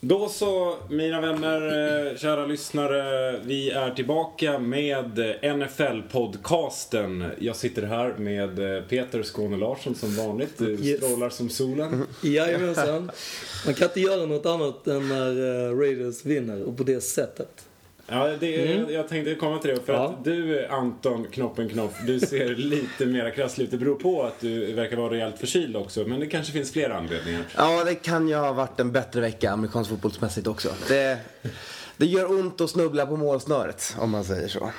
Då så, mina vänner, eh, kära lyssnare. Vi är tillbaka med NFL-podcasten. Jag sitter här med eh, Peter Skåne Larsson som vanligt. Du Yes. strålar som solen. Jajamensan. Man kan inte göra något annat än när eh, Raiders vinner och på det sättet. Ja, det, Mm. jag tänkte komma till det. För Ja. att du, Anton Knoppen Knopp, du ser lite mera krasslig ut. Det beror på att du verkar vara rejält förkyld också. Men det kanske finns fler anledningar. Ja, det kan ju ha varit en bättre vecka amerikansk fotbollsmässigt också. Det, det gör ont att snubbla på målsnöret, om man säger så.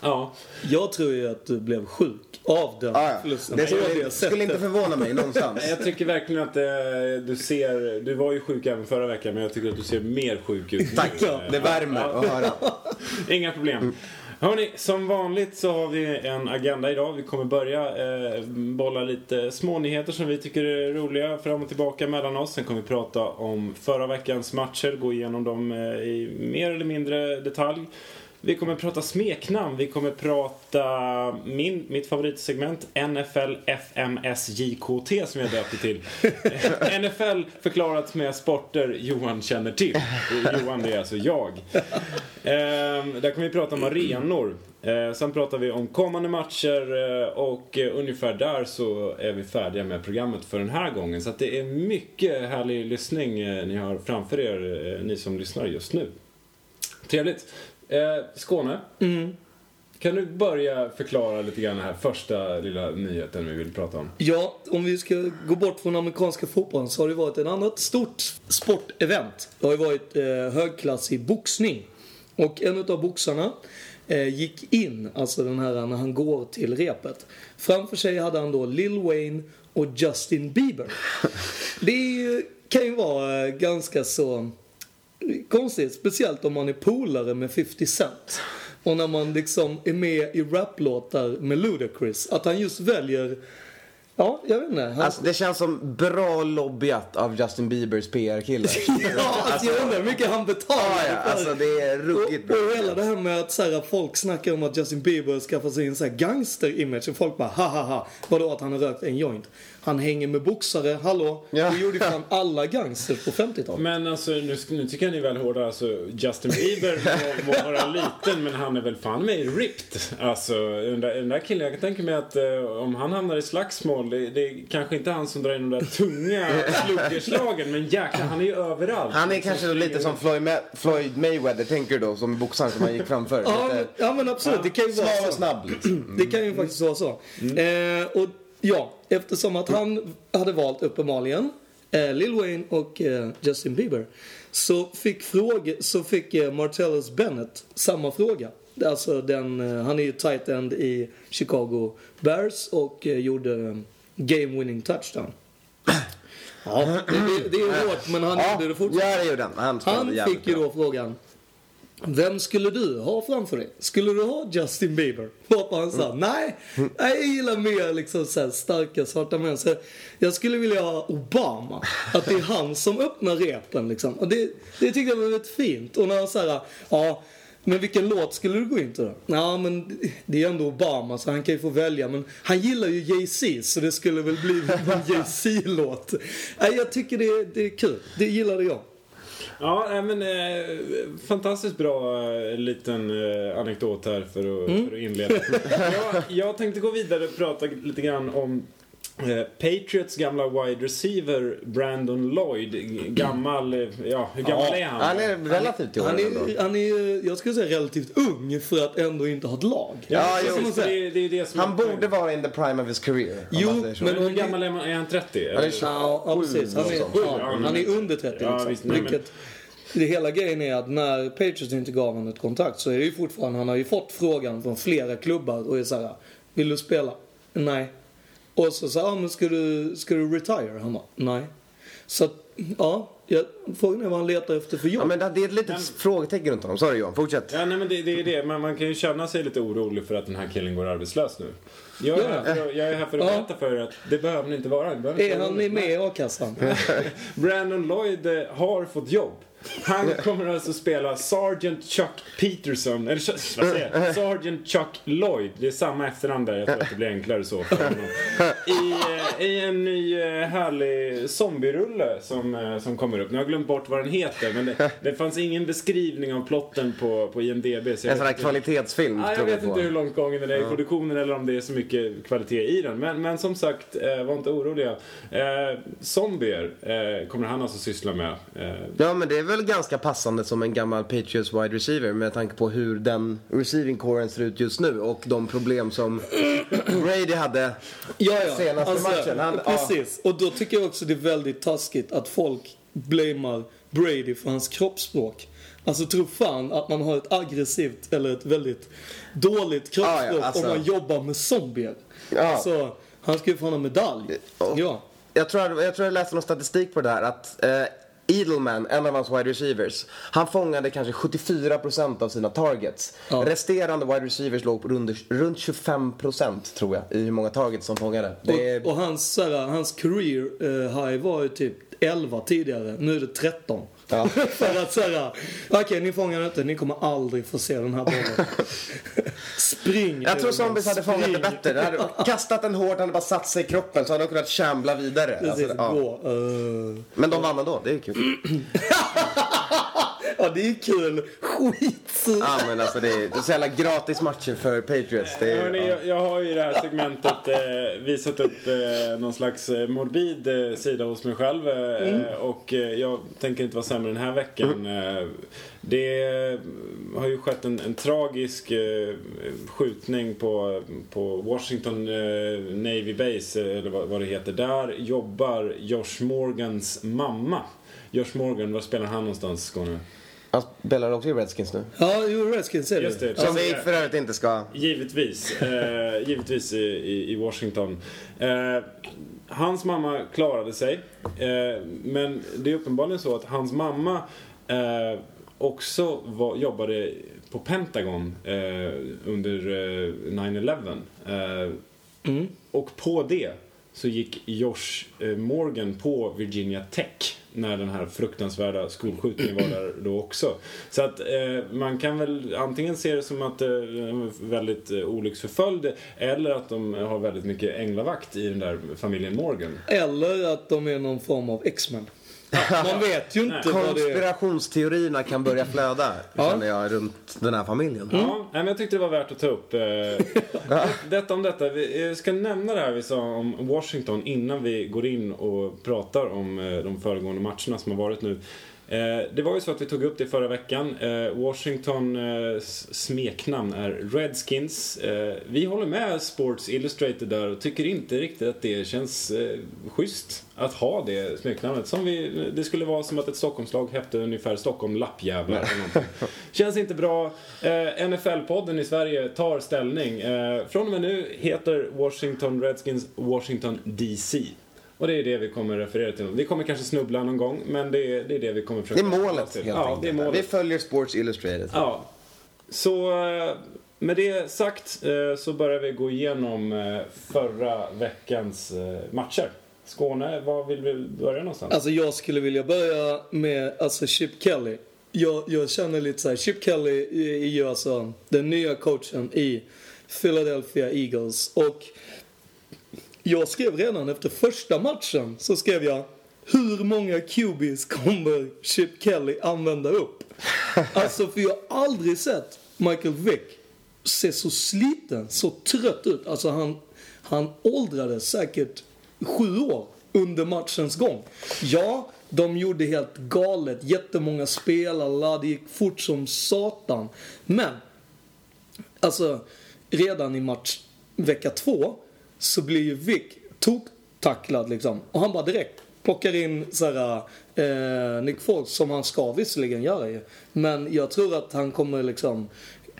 Ja, Jag tror ju att du blev sjuk av den Ah, ja. förlusten. Det skulle, det skulle inte förvåna mig någonstans. jag tycker verkligen att eh, du ser... Du var ju sjuk även förra veckan, men jag tycker att du ser mer sjuk ut. Tack, nu. det värmer att höra. Inga problem. Hörni, som vanligt så har vi en agenda idag. Vi kommer börja eh, bolla lite smånyheter som vi tycker är roliga fram och tillbaka mellan oss. Sen kommer vi prata om förra veckans matcher, gå igenom dem eh, i mer eller mindre detalj. Vi kommer prata smeknamn, vi kommer prata min, mitt favoritsegment NFL FMSJKT som jag döpte till. NFL förklarat med sporter Johan känner till. Johan det är alltså jag. Ehm, där kommer vi prata om arenor. Ehm, sen pratar vi om kommande matcher eh, och eh, ungefär där så är vi färdiga med programmet för den här gången. Så det är mycket härlig lyssning eh, ni har framför er, ni som lyssnar just nu. Trevligt. Eh, Skåne, Mm. kan du börja förklara lite grann den här första lilla nyheten vi vill prata om? Ja, om vi ska gå bort från amerikanska fotbollen så har det varit ett annat stort sportevent. Det har ju varit eh, högklassig boxning. Och en av boxarna eh, gick in, alltså den här när han går till repet. Framför sig hade han då Lil Wayne och Justin Bieber. Det ju, kan ju vara eh, ganska så konstigt, speciellt om man är polare med 50 Cent. Och när man liksom är med i raplåtar med Ludacris. Att han just väljer, ja, jag vet inte. Han, Alltså, det känns som bra lobbyat av Justin Biebers PR-kille. ja, alltså jag undrar hur mycket han betalar Ja, ja, för. alltså det är ruggigt och, och hela det här med att så här, folk snackar om att Justin Bieber skaffar sig en så här gangster-image. Och folk bara ha ha ha. Vadå att han har rökt en joint? Han hänger med boxare, hallå? Ja. Det gjorde fan alla gangsters på 50-talet. Men alltså nu, nu tycker jag ni är väl hårda. Alltså, Justin Bieber må, må vara liten men han är väl fan mig ripped. Alltså den där, den där killen, jag kan tänka mig att eh, om han hamnar i slagsmål, det, det är kanske inte han som drar in de där tunga sluggerslagen men jäklar han är ju överallt. Han är kanske då lite som Floyd, Ma- Floyd Mayweather, tänker du då, som boxaren som han gick framför. Ja, men, ja men absolut, det kan ju vara så. och snabb liksom. Det kan ju faktiskt vara så. Eh, och ja, eftersom att han hade valt uppenbarligen eh, Lil Wayne och eh, Justin Bieber så fick, fråga, så fick eh, Martellus Bennett samma fråga. Alltså den, eh, han är ju tight end i Chicago Bears och eh, gjorde eh, game winning touchdown. Ja, det, det, det är hårt men han Ja, gjorde det fortfarande. ja, det gjorde han. Han, fick ju då frågan. Vem skulle du ha framför dig? Skulle du ha Justin Bieber? Varpå han sa nej, nej jag gillar mer liksom så här starka svarta män. Så jag skulle vilja ha Obama. Att det är han som öppnar repen liksom. Och det, det tyckte jag var väldigt fint. Och när han sa ja men vilken låt skulle du gå in till då? Ja men det är ändå Obama så han kan ju få välja. Men han gillar ju Jay-Z så det skulle väl bli en Jay-Z-låt. Nej jag tycker det, det är kul. Det gillade jag. Ja, men eh, fantastiskt bra eh, liten eh, anekdot här för att, Mm. för att inleda. jag, jag tänkte gå vidare och prata lite grann om Patriots gamla wide receiver Brandon Lloyd. Gammal, eh, ja hur gammal är han? Han är relativt till Han är, han är, jag skulle säga relativt ung för att ändå inte ha ett lag. Ja, man säga. det, det är ju det som Han är- borde vara in the prime of his career. Jo, men Men hur gammal är, man, är han 30? Han är eller? Ja, ja precis. Han är, ja, Ja, han är under 30 Ja, liksom. visst, nej, men- Vilket, det hela grejen är att när Patriots inte gav honom ett kontrakt så är det ju fortfarande, han har ju fått frågan från flera klubbar och är såhär, vill du spela? Nej. Och så sa ja men ska du, ska du retire? Han bara, nej. Så att, ja, jag, frågan är vad han letar efter för jobb. Ja, men det är ett litet Men- frågetecken runt honom. Sorry Johan, fortsätt. Ja, nej, men det, det är det. Man, man kan ju känna sig lite orolig för att den här killen går arbetslös nu. Jag är, Ja. här, för att, jag är här för att Ja. berätta för er att det behöver ni inte vara. Ni behöver inte är vara han med i a-kassan? Brandon Lloyd eh, har fått jobb. Han kommer alltså spela Sergeant Chuck Peterson, eller vad säger jag? Sergeant Chuck Lloyd. Det är samma efternamn där, jag tror att det blir enklare så för honom. I, eh, I en ny eh, härlig zombierulle som, eh, som kommer upp. Nu har jag glömt bort vad den heter, men det, det fanns ingen beskrivning av plotten på, på IMDB. Så En sån här kvalitetsfilm Ja, jag vet inte hur långt gången den är i produktionen eller om det är så mycket kvalitet i den. Men, men som sagt, var inte oroliga. Eh, zombier eh, kommer han alltså syssla med. Eh, Ja, men det väl ganska passande som en gammal Patriots wide receiver med tanke på hur den receiving coren ser ut just nu och de problem som Brady hade Ja, ja. senaste Alltså, matchen. Han, ja, precis. Och då tycker jag också det är väldigt taskigt att folk blamear Brady för hans kroppsspråk. Alltså tro fan att man har ett aggressivt eller ett väldigt dåligt kroppsspråk Ja, ja, alltså. om man jobbar med zombier. Ja. Alltså, han ska ju få en medalj. Ja. Ja. jag, tror, jag tror jag läste någon statistik på det här att eh, Edelman, en av hans wide receivers, han fångade kanske 74% av sina targets. Ja. Resterande wide receivers låg på runt, runt 25% tror jag i hur många targets de fångade. Är, Och, och hans, hans career eh, high var ju typ 11 tidigare. Nu är det 13. Ja. För att såhär, okej ni fångar inte, ni kommer aldrig få se den här bollen. Spring! jag tror zombies hade fångat det bättre. Hade kastat den hårt, hade bara satt sig i kroppen så hade de kunnat kämbla vidare. Precis, Alltså, ja. eh. Men de vann ändå, det är kul. Ja, det är kul. Skitsur. Ja men alltså det är, det är så jävla gratis matcher för Patriots. Det är, Hörrni, ja. jag, jag har ju i det här segmentet eh, visat upp eh, någon slags eh, morbid eh, sida hos mig själv. Eh, Mm. Och eh, jag tänker inte vara sämre den här veckan. Eh, det har ju skett en, en tragisk eh, skjutning på, på Washington eh, Navy Base, eller vad, vad det heter. Där jobbar Josh Morgans mamma. Josh Morgan, var spelar han någonstans Skåne? Han spelar också i Redskins nu. Ja, jo, Redskins är det. Just det. Som vi för övrigt inte ska... Givetvis. Eh, givetvis i, i, i Washington. Eh, hans mamma klarade sig. Eh, men det är uppenbarligen så att hans mamma eh, också var, jobbade på Pentagon eh, under eh, 9-11. Eh, Och på det så gick Josh eh, Morgan på Virginia Tech när den här fruktansvärda skolskjutningen var där då också. Så att eh, man kan väl antingen se det som att eh, är väldigt eh, olycksförföljd eller att de har väldigt mycket änglavakt i den där familjen Morgan. Eller att de är någon form av X-Men. Man vet ju inte vad det är. Konspirationsteorierna kan börja flöda, Ja. känner jag, runt den här familjen. Ja, nej, men jag tyckte det var värt att ta upp. Eh, det, detta om detta. Vi eh, ska nämna det här vi sa om Washington innan vi går in och pratar om eh, de föregående matcherna som har varit nu. Eh, det var ju så att vi tog upp det förra veckan. Eh, Washington eh, smeknamn är Redskins. Vi håller med Sports Illustrated där och tycker inte riktigt att det känns schysst att ha det smeknamnet. Som vi, det skulle vara som att ett Stockholmslag hette ungefär Stockholm lappjävlar eller någonting. Känns inte bra. NFL-podden i Sverige tar ställning. Från och med nu heter Washington Redskins Washington DC. Och det är det vi kommer referera till. Vi kommer kanske snubbla någon gång, men det är det, är det vi kommer Det försöka är målet helt Ja, enkelt. det är Vi målet. följer Sports Illustrated. Ja. Så eh, med det sagt eh, så börjar vi gå igenom eh, förra veckans matcher. Skåne, var vill vi börja någonstans? Alltså jag skulle vilja börja med alltså Chip Kelly. Jag, jag känner lite så här, Chip Kelly är ju alltså den nya coachen i Philadelphia Eagles. Och jag skrev redan efter första matchen så skrev jag hur många QBs kommer Chip Kelly använda upp? Alltså för jag har aldrig sett Michael Vick se så sliten, så trött ut. Alltså han, han åldrades säkert sju år under matchens gång. Ja, de gjorde helt galet. Jättemånga spelare, det gick fort som satan. Men, alltså redan i match vecka två så blir ju Vic tok-tacklad liksom. Och han bara direkt plockar in såhär, eh, Nick Foles som han ska visserligen göra ju. Men jag tror att han kommer liksom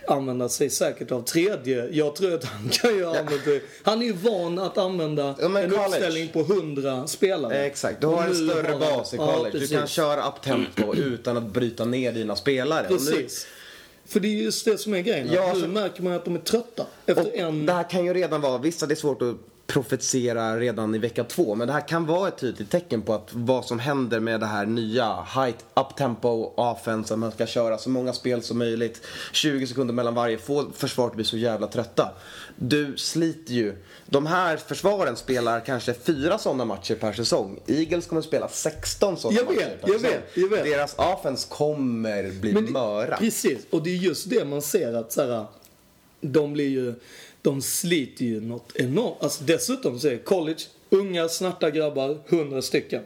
använda sig säkert av tredje. Jag tror att han kan ju använda Han är ju van att använda Ja, en college. uppställning på 100 spelare. Eh, Exakt, du har en större har bas i Ja, college. du precis. kan köra up-tempo utan att bryta ner dina spelare. Precis. För det är just det som är grejen. Ja, nu så- märker man att de är trötta efter Och en... Det här kan ju redan vara, vissa det är svårt att profetiera redan i vecka två. Men det här kan vara ett tydligt tecken på att vad som händer med det här nya high up-tempo offense, att man ska köra så många spel som möjligt. 20 sekunder mellan varje, få försvaret bli så jävla trötta. Du sliter ju. De här försvaren spelar kanske fyra sådana matcher per säsong. Eagles kommer spela 16 sådana matcher per jag säsong. vet, jag vet. Deras offense kommer bli Men det- möra. Precis, och det är just det man ser att så här, de blir ju, de sliter ju något enormt. Alltså dessutom så är college, unga snarta grabbar, 100 stycken.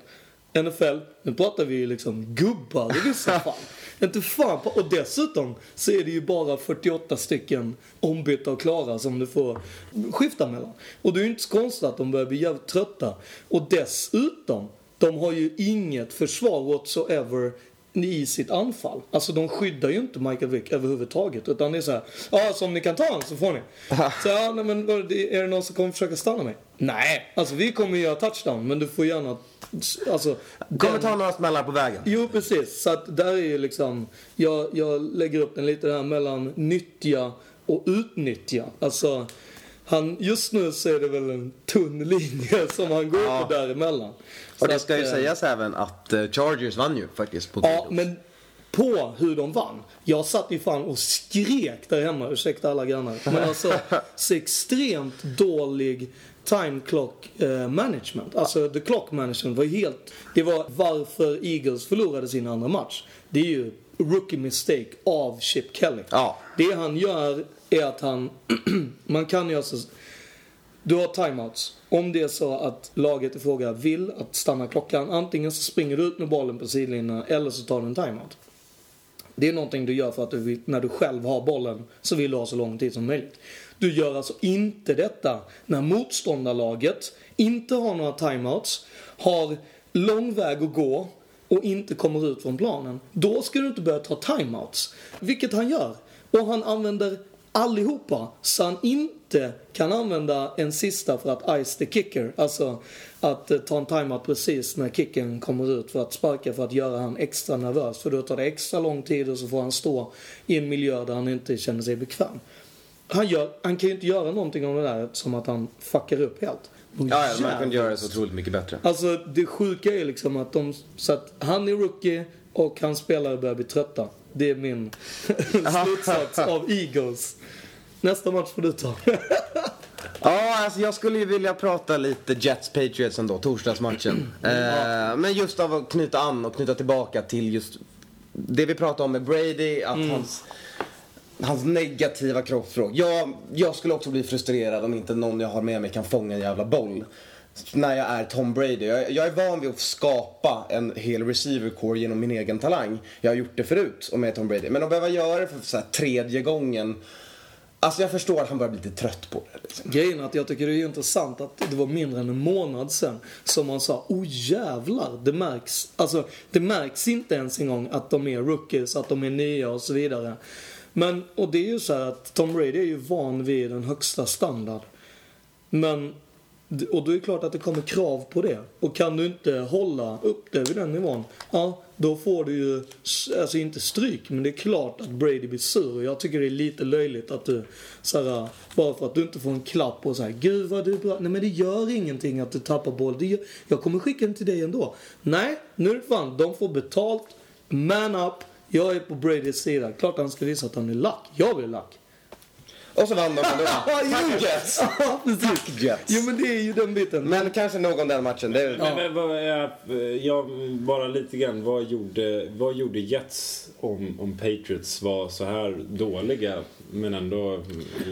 NFL, nu pratar vi ju liksom gubbar i vissa fall. Inte fan på, och dessutom så är det ju bara 48 stycken ombytta och klara som du får skifta mellan. Och det är ju inte så konstigt att de börjar bli jävligt trötta. Och dessutom, de har ju inget försvar whatsoever i sitt anfall. Alltså de skyddar ju inte Michael Vick överhuvudtaget. Utan det är så här, ja alltså om ni kan ta honom så får ni. Så ja, nej, men är det någon som kommer försöka stanna mig? Nej, alltså vi kommer göra touchdown men du får gärna, alltså. Kommer den- ta några smällar på vägen. Jo, precis. Så att där är ju liksom, jag, jag lägger upp den lite där mellan nyttja och utnyttja. Alltså, han, just nu så är det väl en tunn linje som han går Ja. på däremellan. Och det att, ska ju eh, sägas även att eh, Chargers vann ju faktiskt på Ja, men på hur de vann. Jag satt ju fan och skrek där hemma, ursäkta alla grannar. Men alltså, så extremt dålig time clock eh, management. Alltså the clock management var helt... Det var varför Eagles förlorade sin andra match. Det är ju rookie mistake av Chip Kelly. Ja. Det han gör är att han... man kan ju alltså... Du har timeouts. Om det är så att laget i fråga vill att stanna klockan, antingen så springer du ut med bollen på sidlinjen eller så tar du en timeout. Det är någonting du gör för att du vill, när du själv har bollen så vill du ha så lång tid som möjligt. Du gör alltså inte detta när motståndarlaget inte har några timeouts, har lång väg att gå och inte kommer ut från planen. Då ska du inte börja ta timeouts. Vilket han gör. Och han använder allihopa så han inte kan använda en sista för att ice the kicker. Alltså att eh, ta en timeout precis när kicken kommer ut för att sparka för att göra han extra nervös. För då tar det extra lång tid och så får han stå i en miljö där han inte känner sig bekväm. Han, gör, han kan ju inte göra någonting om det där som att han fuckar upp helt. Ja, ja, man kunde jävlar. göra det så otroligt mycket bättre. Alltså det sjuka är liksom att de, så att han är rookie och hans spelare börjar bli trötta. Det är min slutsats av Eagles. Nästa match får du ta. Ja, alltså jag skulle ju vilja prata lite Jets Patriots ändå, torsdagsmatchen. eh, men just av att knyta an och knyta tillbaka till just det vi pratade om med Brady, att hans, hans negativa kroppsspråk. Jag, jag skulle också bli frustrerad om inte någon jag har med mig kan fånga en jävla boll. När jag är Tom Brady. Jag, jag är van vid att skapa en hel receiver core genom min egen talang. Jag har gjort det förut om jag är Tom Brady. Men att behöva göra det för så här, tredje gången. Alltså jag förstår att han börjar bli lite trött på det. Liksom. Grejen är att jag tycker det är intressant att det var mindre än en månad sedan som man sa oh jävlar, det märks. Alltså det märks inte ens en gång att de är rookies, att de är nya och så vidare. Men, och det är ju så här att Tom Brady är ju van vid den högsta standard. Men, och då är det klart att det kommer krav på det. Och kan du inte hålla upp det vid den nivån, ja då får du ju, alltså inte stryk, men det är klart att Brady blir sur. Och jag tycker det är lite löjligt att du, så här, bara för att du inte får en klapp och så här, gud vad du är bra. Nej men det gör ingenting att du tappar boll. Det gör, jag kommer skicka den till dig ändå. Nej, nu är det fan, de får betalt, man up. Jag är på Bradys sida. Klart han ska visa att han är lack. Jag blir lack. Och så vann de ändå. Tack Jets! Tack Jets! Jo men det är ju den biten. Men kanske nog om den matchen. Det, Men, men vad är, jag, bara lite grann, vad gjorde, vad gjorde Jets om, om Patriots var så här dåliga men ändå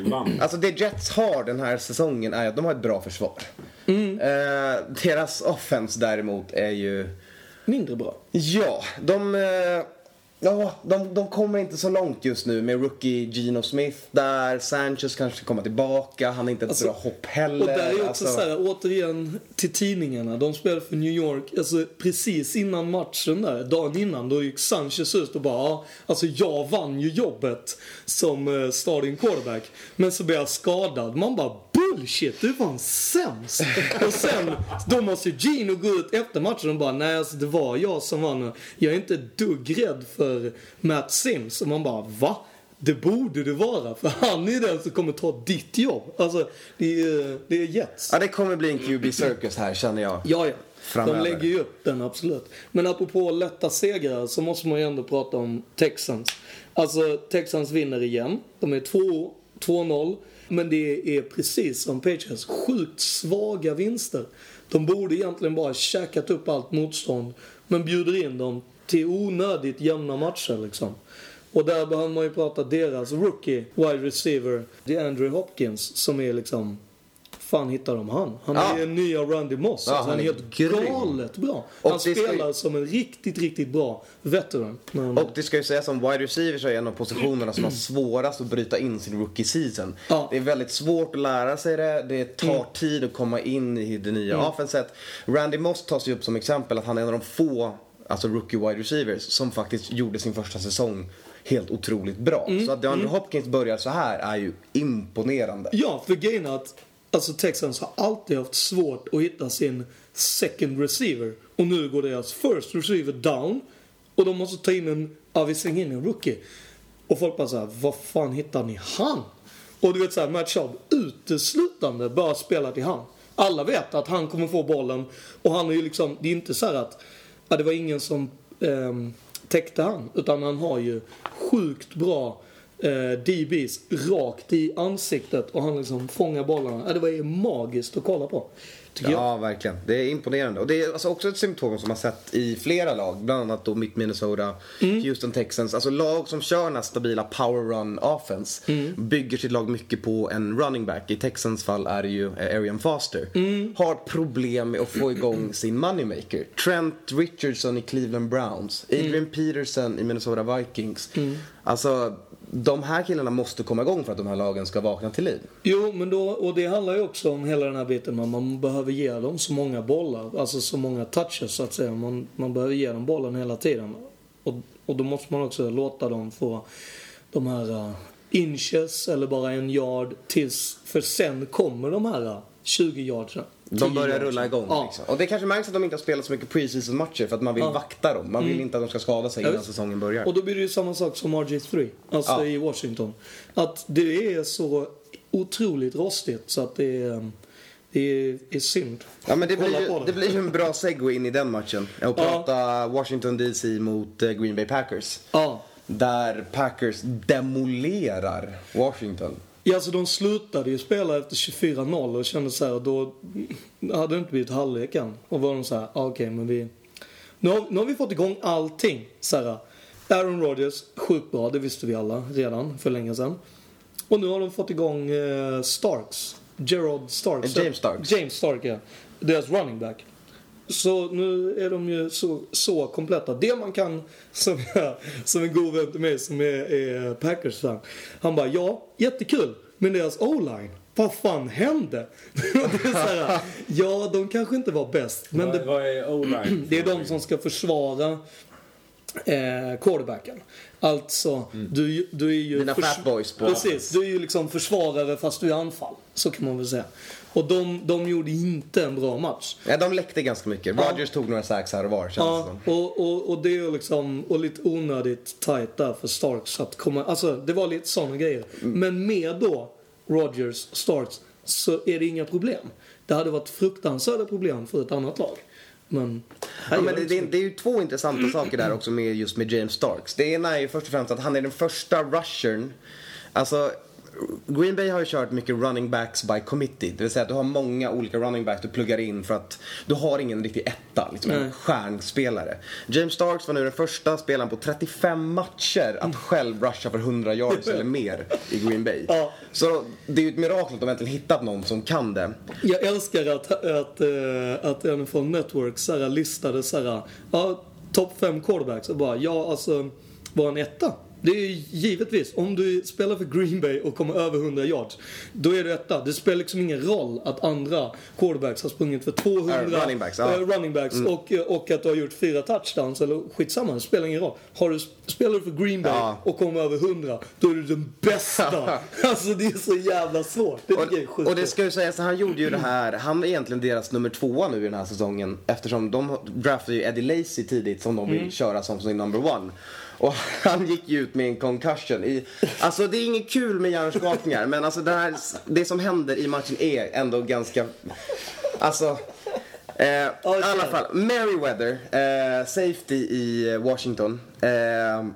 vann? Alltså det Jets har den här säsongen är att de har ett bra försvar. Eh, deras offense däremot är ju... Mindre bra. Ja, de... eh, Ja, de, de kommer inte så långt just nu med rookie Gino Smith där. Sanchez kanske ska komma tillbaka. Han är inte ett Alltså, bra hopp heller. Och där är också Alltså, så här, återigen till tidningarna. De spelade för New York, alltså precis innan matchen där, dagen innan, då gick Sanchez ut och bara ja, alltså jag vann ju jobbet som eh, starting quarterback. Men så blev jag skadad. Man bara bullshit, du är fan sämst. och sen, då måste Gino gå ut efter matchen och bara nej alltså det var jag som vann. Jag är inte dugg rädd för Matt Sims. Och man bara va? det borde det vara. För han är den som kommer ta ditt jobb. Alltså, det är, det är Jets. Ja, det kommer bli en QB circus här känner jag. Ja, ja. Framöver. De lägger ju upp den, absolut. Men apropå lätta segrar så måste man ju ändå prata om Texans. Alltså, Texans vinner igen. De är 2 2-0. Men det är precis som Patriots. Sjukt svaga vinster. De borde egentligen bara käkat upp allt motstånd. Men bjuder in dem till onödigt jämna matcher liksom. Och där behöver man ju prata deras rookie wide receiver, det är Andrew Hopkins, som är liksom fan hittar de han? Han är Ja. ju nya Randy Moss. Ja, alltså, han är är helt grym. galet bra. Och Han ska ju- spelar som en riktigt, riktigt bra veteran. Men, Och det ska ju sägas som wide receiver så är en av positionerna som har svårast att bryta in sin rookie season. Ja. Det är väldigt svårt att lära sig det, det tar tid att komma in i det nya mm. offenset. Randy Moss tas ju upp som exempel att han är en av de få, alltså rookie wide receivers, som faktiskt gjorde sin första säsong helt otroligt bra. Så att DeAndre Hopkins börjar så här är ju imponerande. Ja, för grejen är att alltså Texans har alltid haft svårt att hitta sin second receiver. Och nu går deras first receiver down. Och de måste ta in en, ja vi slänger in en rookie. Och folk bara såhär, vad fan hittar ni han? Och du vet såhär, Matt Schaub uteslutande bara spelar till han. Alla vet att han kommer få bollen. Och han är ju liksom, det är inte så här att, ja det var ingen som eh, täckte han. Utan han har ju sjukt bra eh, DBs rakt i ansiktet och han liksom fångar bollarna. Ja, det var ju magiskt att kolla på. Tycker jag. Ja, verkligen. Det är imponerande. Och det är alltså också ett symptom som man sett i flera lag. Bland annat då mitt Minnesota, Mm. Houston Texans. Alltså lag som kör den här stabila power run offense. Mm. Bygger sitt lag mycket på en running back. I Texans fall är det ju eh, Arian Foster. Mm. Har problem med att få igång sin moneymaker. Trent Richardson i Cleveland Browns. Adrian Mm. Peterson i Minnesota Vikings. Alltså, de här killarna måste komma igång för att de här lagen ska vakna till liv. Jo, men då, och det handlar ju också om hela den här biten med att man behöver ge dem så många bollar. Alltså så många touches så att säga. Man, man behöver ge dem bollen hela tiden. Och, och då måste man också låta dem få de här uh, inches eller bara en yard tills, för sen kommer de här eh, uh, 20 yardsen. De 10 börjar rulla igång. Ja. Liksom. Och det kanske märks att de inte har spelat så mycket preseason-matcher för att man vill Ja. vakta dem. Man vill inte att de ska skada sig innan säsongen börjar. Och då blir det ju samma sak som RG3, alltså Ja. i Washington. Att det är så otroligt rostigt så att det är, det är, är synd. Ja men det blir, ju, det blir ju en bra segway in i den matchen. Att prata Washington DC mot eh, Green Bay Packers. Där Packers demolerar Washington. Ja, alltså de slutade ju spela efter 24-0 och kände så här, då hade det inte blivit halvlek än. Och var de så här, ah, okej men vi... Nu har, nu har vi fått igång allting. Så här, Aaron Rodgers, sjukt bra, det visste vi alla redan för länge sedan. Och nu har de fått igång eh, Starks. Gerard Starks. James Starks. James Stark, ja. Deras running back. Så nu är de ju så, så kompletta. Det man kan, som, jag, som en god vän till mig som är, är Packers-fan. Han bara, ja, jättekul. Men deras o-line, vad fan hände? här, ja, de kanske inte var bäst. Men vad, det, vad är O-line? det är de som ska försvara eh, quarterbacken. Alltså, du, du är ju... Dina fat boys på Precis, du är ju liksom försvarare fast du är anfall. Så kan man väl säga. Och de, de gjorde inte en bra match. Ja, de läckte ganska mycket. Ja. Rodgers tog några sacks här och var känns det Ja, som. och, och, och det är liksom, och lite onödigt tight där för Starks att komma, alltså det var lite sådana grejer. Mm. Men med då Rodgers, Starks, så är det inga problem. Det hade varit fruktansvärda problem för ett annat lag. Men, Ja, men det, det, det är ju två intressanta saker där också med just med James Starks. Det ena är ju först och främst att han är den första rushern. Alltså, Green Bay har ju kört mycket running backs by committee. Det vill säga att du har många olika running backs du pluggar in för att du har ingen riktig etta, liksom en stjärnspelare. James Starks var nu den första spelaren på 35 matcher att själv rusha för 100 yards eller mer i Green Bay. Ja. Så det är ju ett mirakel att de äntligen hittat någon som kan det. Jag älskar att, att, eh, att en från Network så här, listade så här, ja, topp fem quarterbacks och bara, ja alltså, var en etta. Det är ju givetvis, om du spelar för Green Bay och kommer över 100 yards, då är du etta. Det spelar liksom ingen roll att andra quarterbacks har sprungit för 200 Ja, running backs. Mm. eh, running backs och, och att du har gjort fyra touchdowns, eller skitsamma, det spelar ingen roll. Har du, spelar du för Green Bay Ja. och kommer över 100, då är du den bästa. alltså det är så jävla svårt. Det jag är Och, och det ska ju sägas, han gjorde ju det här, han är egentligen deras nummer tvåa nu i den här säsongen eftersom de draftade ju Eddie Lacy tidigt som de vill Mm. köra som sin number one. Och han gick ju ut med en concussion. I, alltså det är inget kul med hjärnskakningar men alltså det, här, det som händer i matchen är ändå ganska, alltså Eh, I alla fall, Merriweather, eh, safety i Washington. Eh,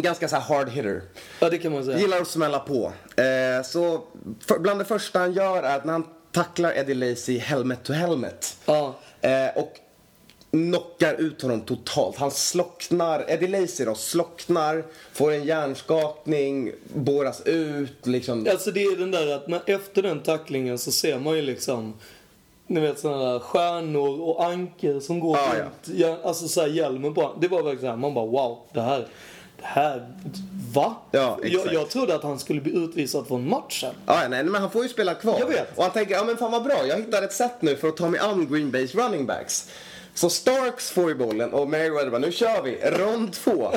ganska så här hard hitter. Ja, det kan man säga. Gillar att smälla på. Eh, så för, bland det första han gör är att när han tacklar Eddie Lacy helmet to helmet. Ja. Eh, och knockar ut honom totalt. Han slocknar, Eddie Lacy då, slocknar, får en hjärnskakning, båras ut liksom. Alltså det är den där att när, efter den tacklingen så ser man ju liksom ni vet sådana där stjärnor och anker som går ja. runt ja, alltså så här, hjälmen på. Det var verkligen så här, man bara wow, det här, det här, va? Ja, jag, exakt. jag trodde att han skulle bli utvisad från matchen. Ja, nej, men han får ju spela kvar. Jag vet. Och han tänker, ja men fan vad bra, jag hittar ett sätt nu för att ta mig an Green Bays running backs. Så Starks får ju bollen och Merriweather bara, nu kör vi, rond två.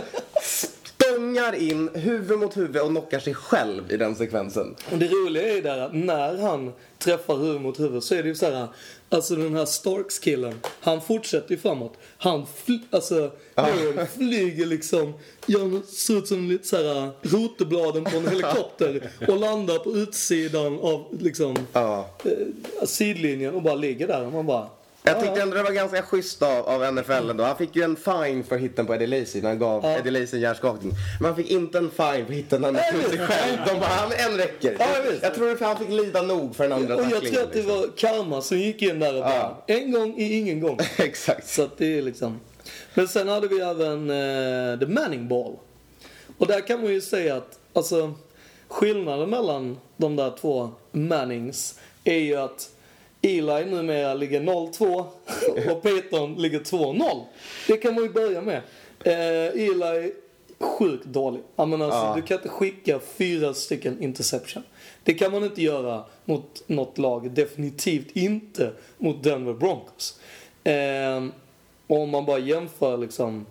Stångar in huvud mot huvud och knockar sig själv i den sekvensen. Och det roliga är ju där att när han träffar huvud mot huvud så är det ju så här, alltså den här Starks-killen, han fortsätter ju framåt. Han alltså, Merriweather flyger liksom, gör, ser ut som lite så här rotebladen på en helikopter och landar på utsidan av liksom Ja. eh, sidlinjen och bara ligger där och man bara Jag tyckte ändå det var ganska schysst av, av NFL ändå. Han fick ju en fine för hitten på Eddie Lacy när han gav Ja. Eddie Lacy en hjärnskakning. Men han fick inte en fine för hitten när han tog sig själv. De bara, han en räcker. Ja, visst. jag tror att han fick lida nog för den andra Och jag tacklingen. tror att det liksom. var karma som gick in där och bara, Ja. en gång i ingen gång. Exakt. Så att det är liksom... Men sen hade vi även eh, The Manning Ball. Och där kan man ju säga att, alltså, skillnaden mellan de där två Mannings är ju att Eli numera ligger 0-2 och Peyton ligger 2-0. Det kan man ju börja med. Eh, Eli sjukt dålig. Jag menar, alltså, Ja. Du kan inte skicka fyra stycken interception. Det kan man inte göra mot något lag. Definitivt inte mot Denver Broncos. Eh, om man bara jämför liksom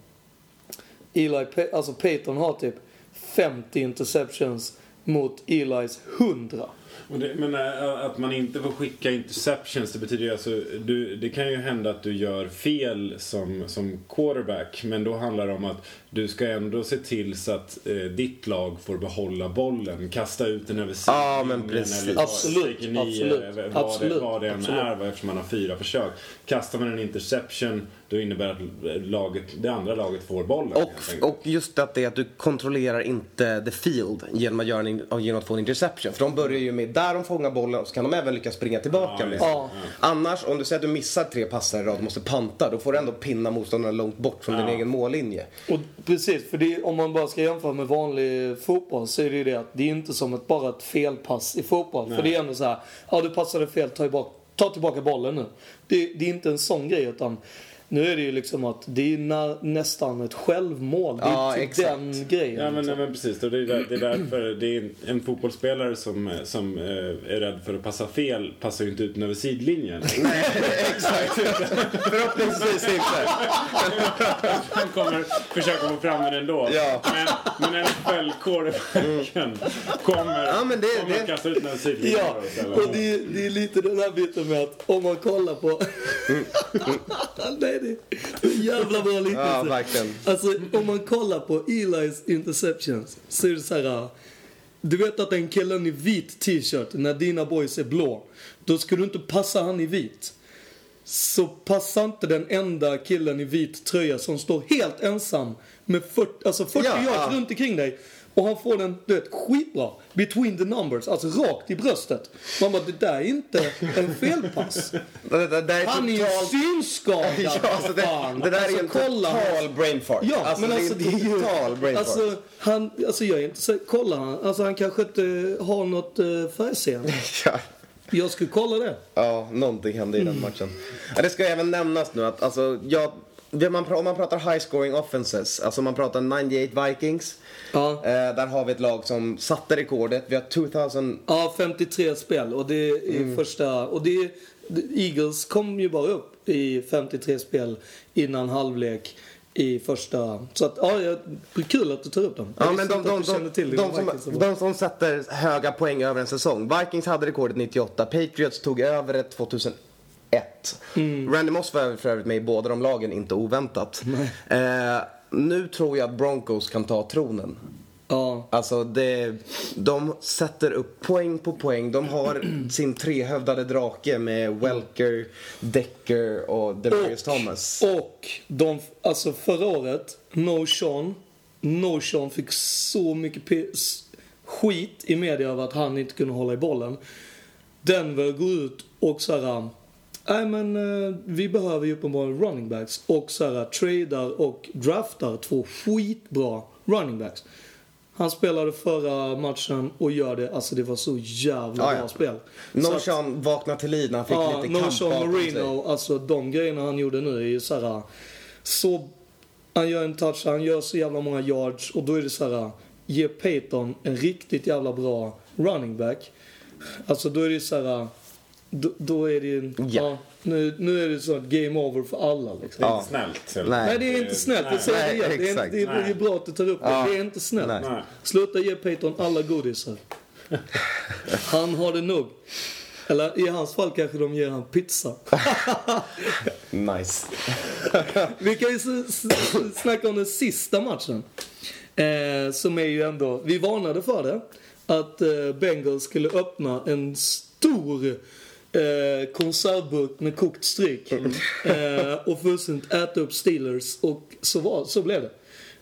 Eli, Pe- alltså Peyton har typ 50 interceptions mot Elis 100. Och det, men äh, att man inte får skicka interceptions, det betyder ju alltså, du, det kan ju hända att du gör fel som, som quarterback, men då handlar det om att du ska ändå se till så att eh, ditt lag får behålla bollen, kasta ut den över Ja, men precis. Absolut, nio, absolut, vad, absolut, det, vad det än absolut. är, eftersom man har fyra försök. Kastar man en interception, då innebär det att laget, det andra laget får bollen. Och, och just att det är att du kontrollerar inte the field genom att, göra en, genom att få en interception. För de börjar ju med där de fångar bollen och så kan de även lyckas springa tillbaka Ja, det. Ja. Annars, om du säger att du missar tre passar i rad och måste panta, då får du ändå pinna motståndaren långt bort från din Ja. egen mållinje. Och precis, för det, om man bara ska jämföra med vanlig fotboll så är det ju det att det är inte som ett, bara ett felpass i fotboll. För Nej. det är ändå så här, ja du passade fel, ta tillbaka, ta tillbaka bollen nu. Det, det är inte en sån grej utan nu är det ju liksom att det är nä, nästan ett självmål. Det är Ja, typ exakt. den grejen. Ja men, liksom. nej, men precis, och det är, där, det är därför det är en, fotbollsspelare som, eh, som eh, är rädd för att passa fel passar ju inte ut över sidlinjen. Nej, exakt. Förhoppningsvis inte. Han kommer försöka få fram den ändå. Ja. Men, men NFL-quarterbacken kommer, Ja, men det- kommer det- att kasta ut den över sidlinjen. Ja, och det, det är lite den här biten med att om man kollar på... Nej, det det en jävla bra liknelse. Ja. Alltså, om man kollar på Elis interceptions så är det så här... Du vet att den killen i vit t-shirt, när dina boys är blå, då ska du inte passa han i vit. Så passa inte den enda killen i vit tröja som står helt ensam med 40, alltså 40 Ja, yards ja. runt omkring dig. Och han får den, du vet, skitbra. Between the numbers, alltså rakt i bröstet. Man bara, det där är inte en felpass. Det, det, det är Han är ju synskadad, Ja, alltså det, fan. det där alltså, är en kolla total brain fart. Ja, alltså, men det alltså det är ju... total brain fart. Alltså, han, alltså jag är inte så... Kolla han. Alltså han kanske inte har något uh, färgseende. Ja. Jag skulle kolla det. Ja, någonting hände i den matchen. Ja, det ska även nämnas nu att alltså, jag, man, om man pratar high scoring offenses, alltså man pratar 98 Vikings. Ja. Eh, där har vi ett lag som satte rekordet. Vi har 2000... Ja, 53 spel och det är Mm. första... Och det, det Eagles kom ju bara upp i 53 spel innan halvlek i första... Så att, ja, är kul att du tar upp dem. Ja, men de, de, de, till de. Vikings som, de som sätter höga poäng över en säsong. Vikings hade rekordet 98, Patriots tog över det 2001. Mm. Randy Moss var för övrigt med i båda de lagen, inte oväntat. Eh, nu tror jag att Broncos kan ta tronen. Ja. Alltså det, de sätter upp poäng på poäng. De har sin trehövdade drake med Welker, Decker och Demarius Thomas. Och de, alltså förra året, No Sean. No Sean fick så mycket skit i media över att han inte kunde hålla i bollen. Denver går ut och så här. Nej men eh, vi behöver ju uppenbarligen running backs. Och så här tradar och draftar två skitbra running backs. Han spelade förra matchen och gör det, alltså det var så jävla Ja, ja. bra spel. Så No att- Sean vaknade till liv när han fick Ja, lite kamp Sean bakom sig. Marino, alltså de grejerna han gjorde nu är ju såhär... Så... Han gör en touch, han gör så jävla många yards och då är det så här. Ge Peyton en riktigt jävla bra running back. Alltså då är det så här. Då, då är det ju... Ja. nu, nu är det så att game over för alla liksom. Det är Ja. inte snällt. eller? Nej. Nej, det är inte snällt. Jag säger det Nej, igen. Det är, inte, det är bra att du tar upp det. Ja. Det är inte snällt. Nej. Sluta ge Peyton alla godisar. Han har det nog. Eller i hans fall kanske de ger han pizza. Nice. Vi kan ju snacka om den sista matchen. Eh, som är ju ändå, vi varnade för det. Att eh, Bengals skulle öppna en stor eh, konservburk med kokt stryk. Eh, och fullständigt äta upp Steelers. Och så, var, så blev det.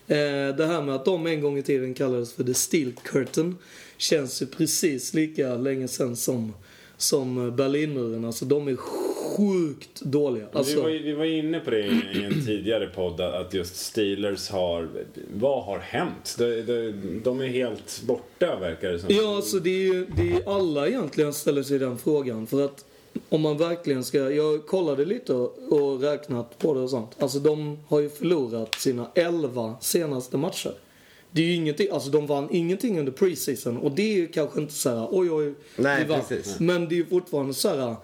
Eh, det här med att de en gång i tiden kallades för The Steel Curtain känns ju precis lika länge sedan som, som Berlinmuren. Alltså de är sjukt dåliga. Alltså, vi, var, vi var inne på det i, i en tidigare podd att just Steelers har... Vad har hänt? De, de, de är helt borta verkar det som. Ja, alltså det är ju det är alla egentligen ställer sig den frågan. För att om man verkligen ska, jag kollade lite och, räknat på det och sånt. Alltså de har ju förlorat sina 11 senaste matcher. Det är ju ingenting, alltså de vann ingenting under preseason och det är ju kanske inte så här, oj oj, Nej, precis. Men det är ju fortfarande så här,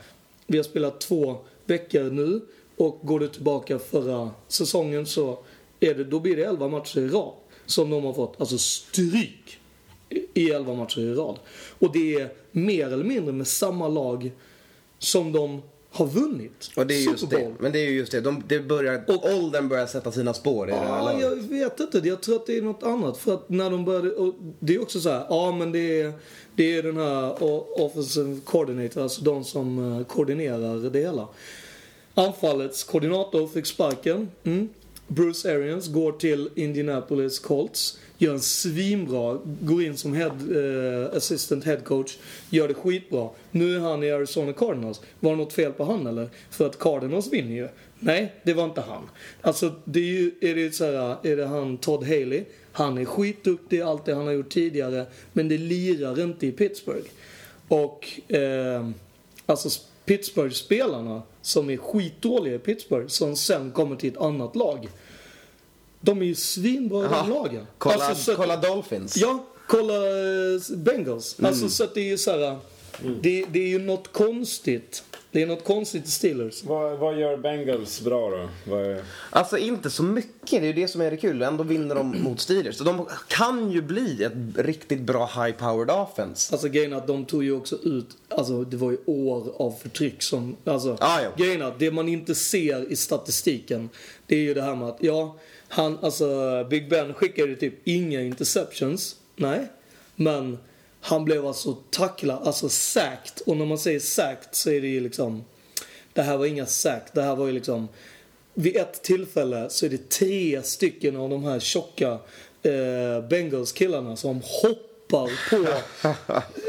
vi har spelat två veckor nu och går du tillbaka förra säsongen så är det, då blir det 11 matcher i rad som de har fått, alltså stryk i 11 matcher i rad. Och det är mer eller mindre med samma lag som de har vunnit Och det är just Super det. Bowl. Men det är ju just det. De, det börjar, Och- åldern börjar sätta sina spår i det här Ja, jag vet inte. Jag tror att det är något annat. För att när de började, och det är också så här, ja men det är, det är den här offensive coordinator, alltså de som eh, koordinerar det hela. Anfallets koordinator fick sparken. Mm. Bruce Arians går till Indianapolis Colts, gör en svinbra, går in som head, eh, assistant head coach, gör det skitbra. Nu är han i Arizona Cardinals. Var det något fel på han eller? För att Cardinals vinner ju. Nej, det var inte han. Alltså, det är ju, är det så här, är det han Todd Haley? Han är skitduktig, allt det han har gjort tidigare, men det lirar inte i Pittsburgh. Och, eh, alltså Pittsburgh-spelarna som är skitdåliga i Pittsburgh, som sen kommer till ett annat lag. De är ju svinbra i de Jaha. lagen. Kolla, Alltså, så att- kolla Dolphins. Ja, kolla eh, Bengals. Alltså så att det är ju så här. Det, det är ju något konstigt. Det är något konstigt i Steelers. Vad, vad gör Bengals bra då? Vad är... Alltså inte så mycket, det är ju det som är det kul. Ändå vinner de mot Steelers. Så de kan ju bli ett riktigt bra high-powered offense. Alltså grejen att de tog ju också ut, alltså det var ju år av förtryck som, alltså Ah, grejen att det man inte ser i statistiken, det är ju det här med att, ja, han, alltså Big Ben skickade typ inga interceptions, nej, men han blev alltså tacklad, alltså sacked, och när man säger sacked så är det ju liksom, det här var inga sack, det här var ju liksom vid ett tillfälle så är det tre stycken av de här tjocka eh, Bengals-killarna som hoppar på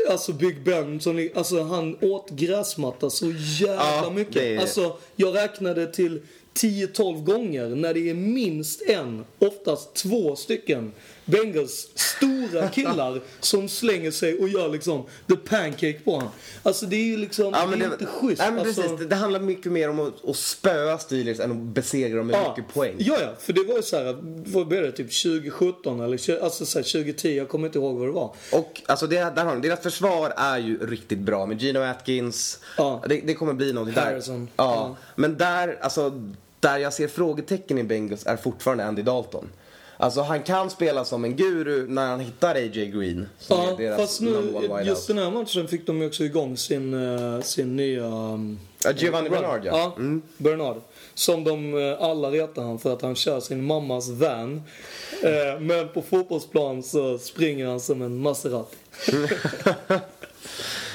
alltså Big Ben. Som, alltså han åt gräsmatta så jävla Ja, mycket. är- Alltså jag räknade till 10-12 gånger när det är minst en, oftast två stycken Bengals stora killar som slänger sig och gör liksom the pancake på honom. Alltså det är ju liksom, Ja, det är det, inte schysst. nej, men alltså, precis, det, det handlar mycket mer om att, att spöa Steelers än att besegra dem med mycket poäng. Ja, ja, för det var ju så här, vad blev det, typ 2017 eller alltså så här, 2010, jag kommer inte ihåg vad det var. Och alltså det, där har de, deras försvar är ju riktigt bra med Gino Atkins. Ja. Det, det kommer bli något Harrison. där. Ja. Ja. Men där, alltså, där jag ser frågetecken i Bengals är fortfarande Andy Dalton. Alltså han kan spela som en guru när han hittar A.J. Green. Som Ja, är deras fast nu, just den här matchen fick de ju också igång sin, eh, sin nya... um, Ja, Giovanni run. Bernard, ja. Mm. Bernard. Som de eh, alla retar han för att han kör sin mammas van. Eh, Men på fotbollsplan så springer han som en Maserati.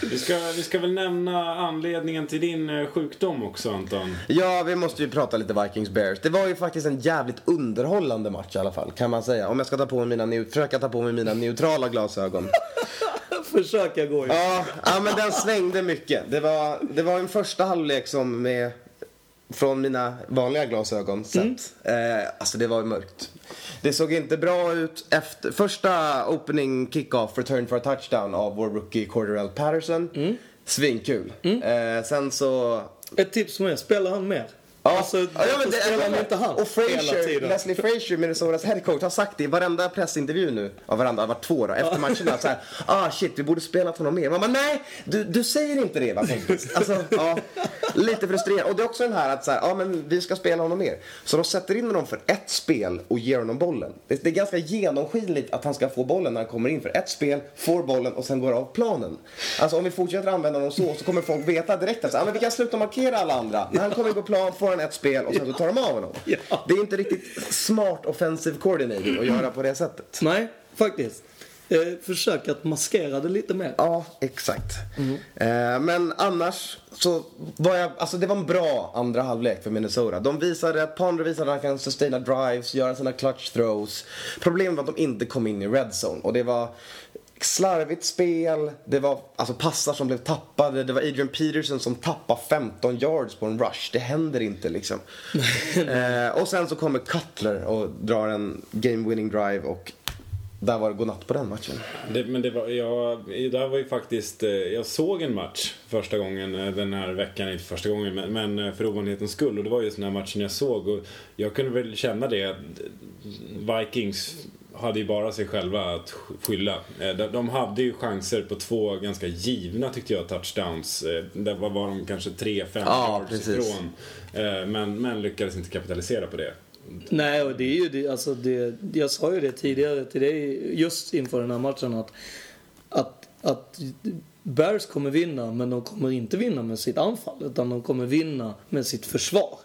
Vi ska, vi ska väl nämna anledningen till din eh, sjukdom också Anton. Ja, vi måste ju prata lite Vikings Bears. Det var ju faktiskt en jävligt underhållande match i alla fall, kan man säga. Om jag ska ta på mig mina, försöka ta på mig mina neutrala glasögon. Försöka gå i. Ja, ja men den svängde mycket. Det var, det var en första halvlek som med, från mina vanliga glasögon sett. Eh, alltså det var mörkt. Det såg inte bra ut efter första opening kickoff return for a touchdown av vår rookie Corderell Patterson. Svinkul. Eh, sen så Ett tips som är, spelar han mer? Ja, Alltså, ja, men det, spelar han inte han Och Frazier? Leslie Frazier, Minnesotas headcoach, har sagt det i varenda pressintervju nu. Av varandra, det har varit två då, efter matcherna. Så här, ah shit, vi borde spelat honom mer. Man bara, nej, du, du säger inte det va. Alltså, ja, lite frustrerande. Och det är också den här att så här, ja men vi ska spela honom mer. Så de sätter in honom för ett spel och ger honom bollen. Det, det är ganska genomskinligt att han ska få bollen när han kommer in för ett spel, får bollen och sen går av planen. Alltså om vi fortsätter använda honom så, så kommer folk veta direkt att så här, ja, men vi kan sluta markera alla andra. När han kommer in på plan får han ett spel och sen så tar de av honom. Ja. Det är inte riktigt smart offensive coordinating att göra på det sättet. Nej, faktiskt. Eh, försök att maskera det lite mer. Ja, exakt. Eh, men annars så var jag, alltså det var en bra andra halvlek för Minnesota. De visade att Ponder visade att han kan sustaina drives, göra sina clutch throws. Problemet var att de inte kom in i red zone och det var slarvigt spel, det var alltså passar som blev tappade, det var Adrian Peterson som tappade 15 yards på en rush. Det händer inte liksom. eh, och sen så kommer Cutler och drar en game winning drive och där var det godnatt på den matchen. Det, men det var, jag, det här var ju faktiskt, eh, jag såg en match första gången eh, den här veckan, inte första gången men, men eh, för ovanlighetens skull. Och det var just den här matchen jag såg och jag kunde väl känna det Vikings hade ju bara sig själva att skylla. Eh, de- De hade ju chanser på två ganska givna tyckte jag touchdowns. Eh, Där var var de kanske tre, fem Ja, yards precis. ifrån. Eh, Men, men lyckades inte kapitalisera på det. Nej, och det är ju det, alltså det, jag sa ju det tidigare till dig just inför den här matchen att, att, att Bears kommer vinna, men de kommer inte vinna med sitt anfall, utan de kommer vinna med sitt försvar.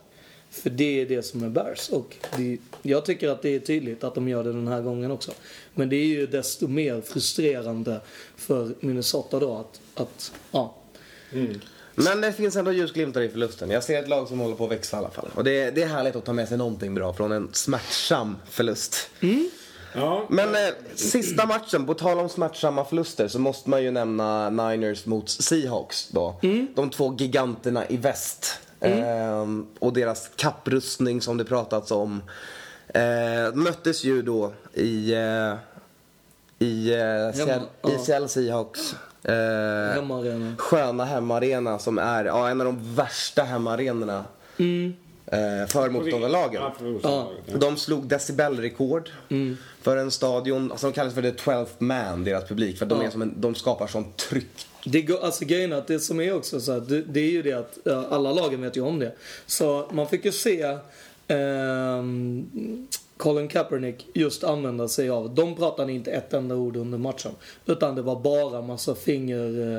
För det är det som är Bears. Och det, jag tycker att det är tydligt att de gör det den här gången också. Men det är ju desto mer frustrerande för Minnesota då att, att ja, Men det finns ändå ljusglimtar i förlusten. Jag ser ett lag som håller på att växa i alla fall. Och det, är- det är härligt att ta med sig någonting bra från en smärtsam förlust. Ja, Men eh, sista matchen, på tal om smärtsamma förluster, så måste man ju nämna Niners mot Seahawks då. De två giganterna i väst. Ehm, och deras kapprustning som det pratats om. Eh, möttes ju då i, eh, i, eh, Seattle, ja. Seahawks. Eh, hemmaarena. sköna hemmaarena som är ja, en av de värsta hemmaarenorna eh, för motståndarlagen. Ja. De slog decibelrekord för en stadion. Alltså de kallas för the 12th man, deras publik. För de, är som en, de skapar sånt tryck. Det går, alltså grejen är att det som är också så här, det, det är ju det att ja, alla lagen vet ju om det. Så man fick ju se eh, Colin Kaepernick just använda sig av, de pratade inte ett enda ord under matchen. Utan det var bara massa finger,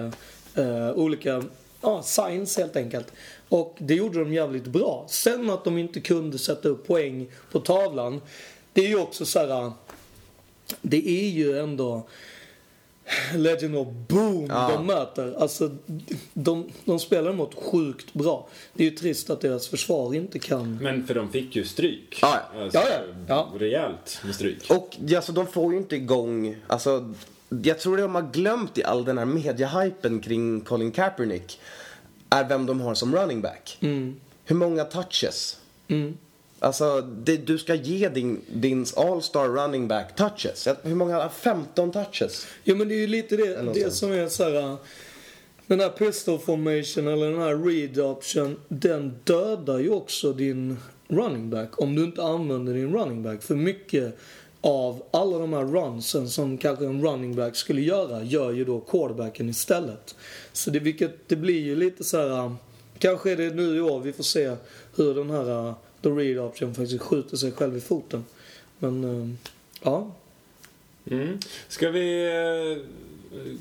eh, eh, olika ja, signs helt enkelt. Och det gjorde de jävligt bra. Sen att de inte kunde sätta upp poäng på tavlan, det är ju också så här. Det är ju ändå Legend of Boom Ja. de möter. Alltså, de, de spelar mot sjukt bra. Det är ju trist att deras försvar inte kan... Men för de fick ju stryk. Ja, ja. Alltså, Ja, ja. Rejält med stryk. Och alltså, de får ju inte igång... Alltså, jag tror de har glömt i all den här mediahypen kring Colin Kaepernick är vem de har som running back. Hur många touches? Alltså, det, du ska ge din, din all-star running back touches. Hur många? 15 touches? Ja men det är ju lite det, det som är så här. Den här pistol formation eller den här read option, den dödar ju också din running back om du inte använder din running back. För mycket av alla de här runsen som kanske en running back skulle göra, gör ju då quarterbacken istället. Så det, vilket, det blir ju lite så här. kanske är det nu i år vi får se hur den här the read option faktiskt skjuter sig själv i foten. Men, uh, ja. Mm. Ska vi... eh,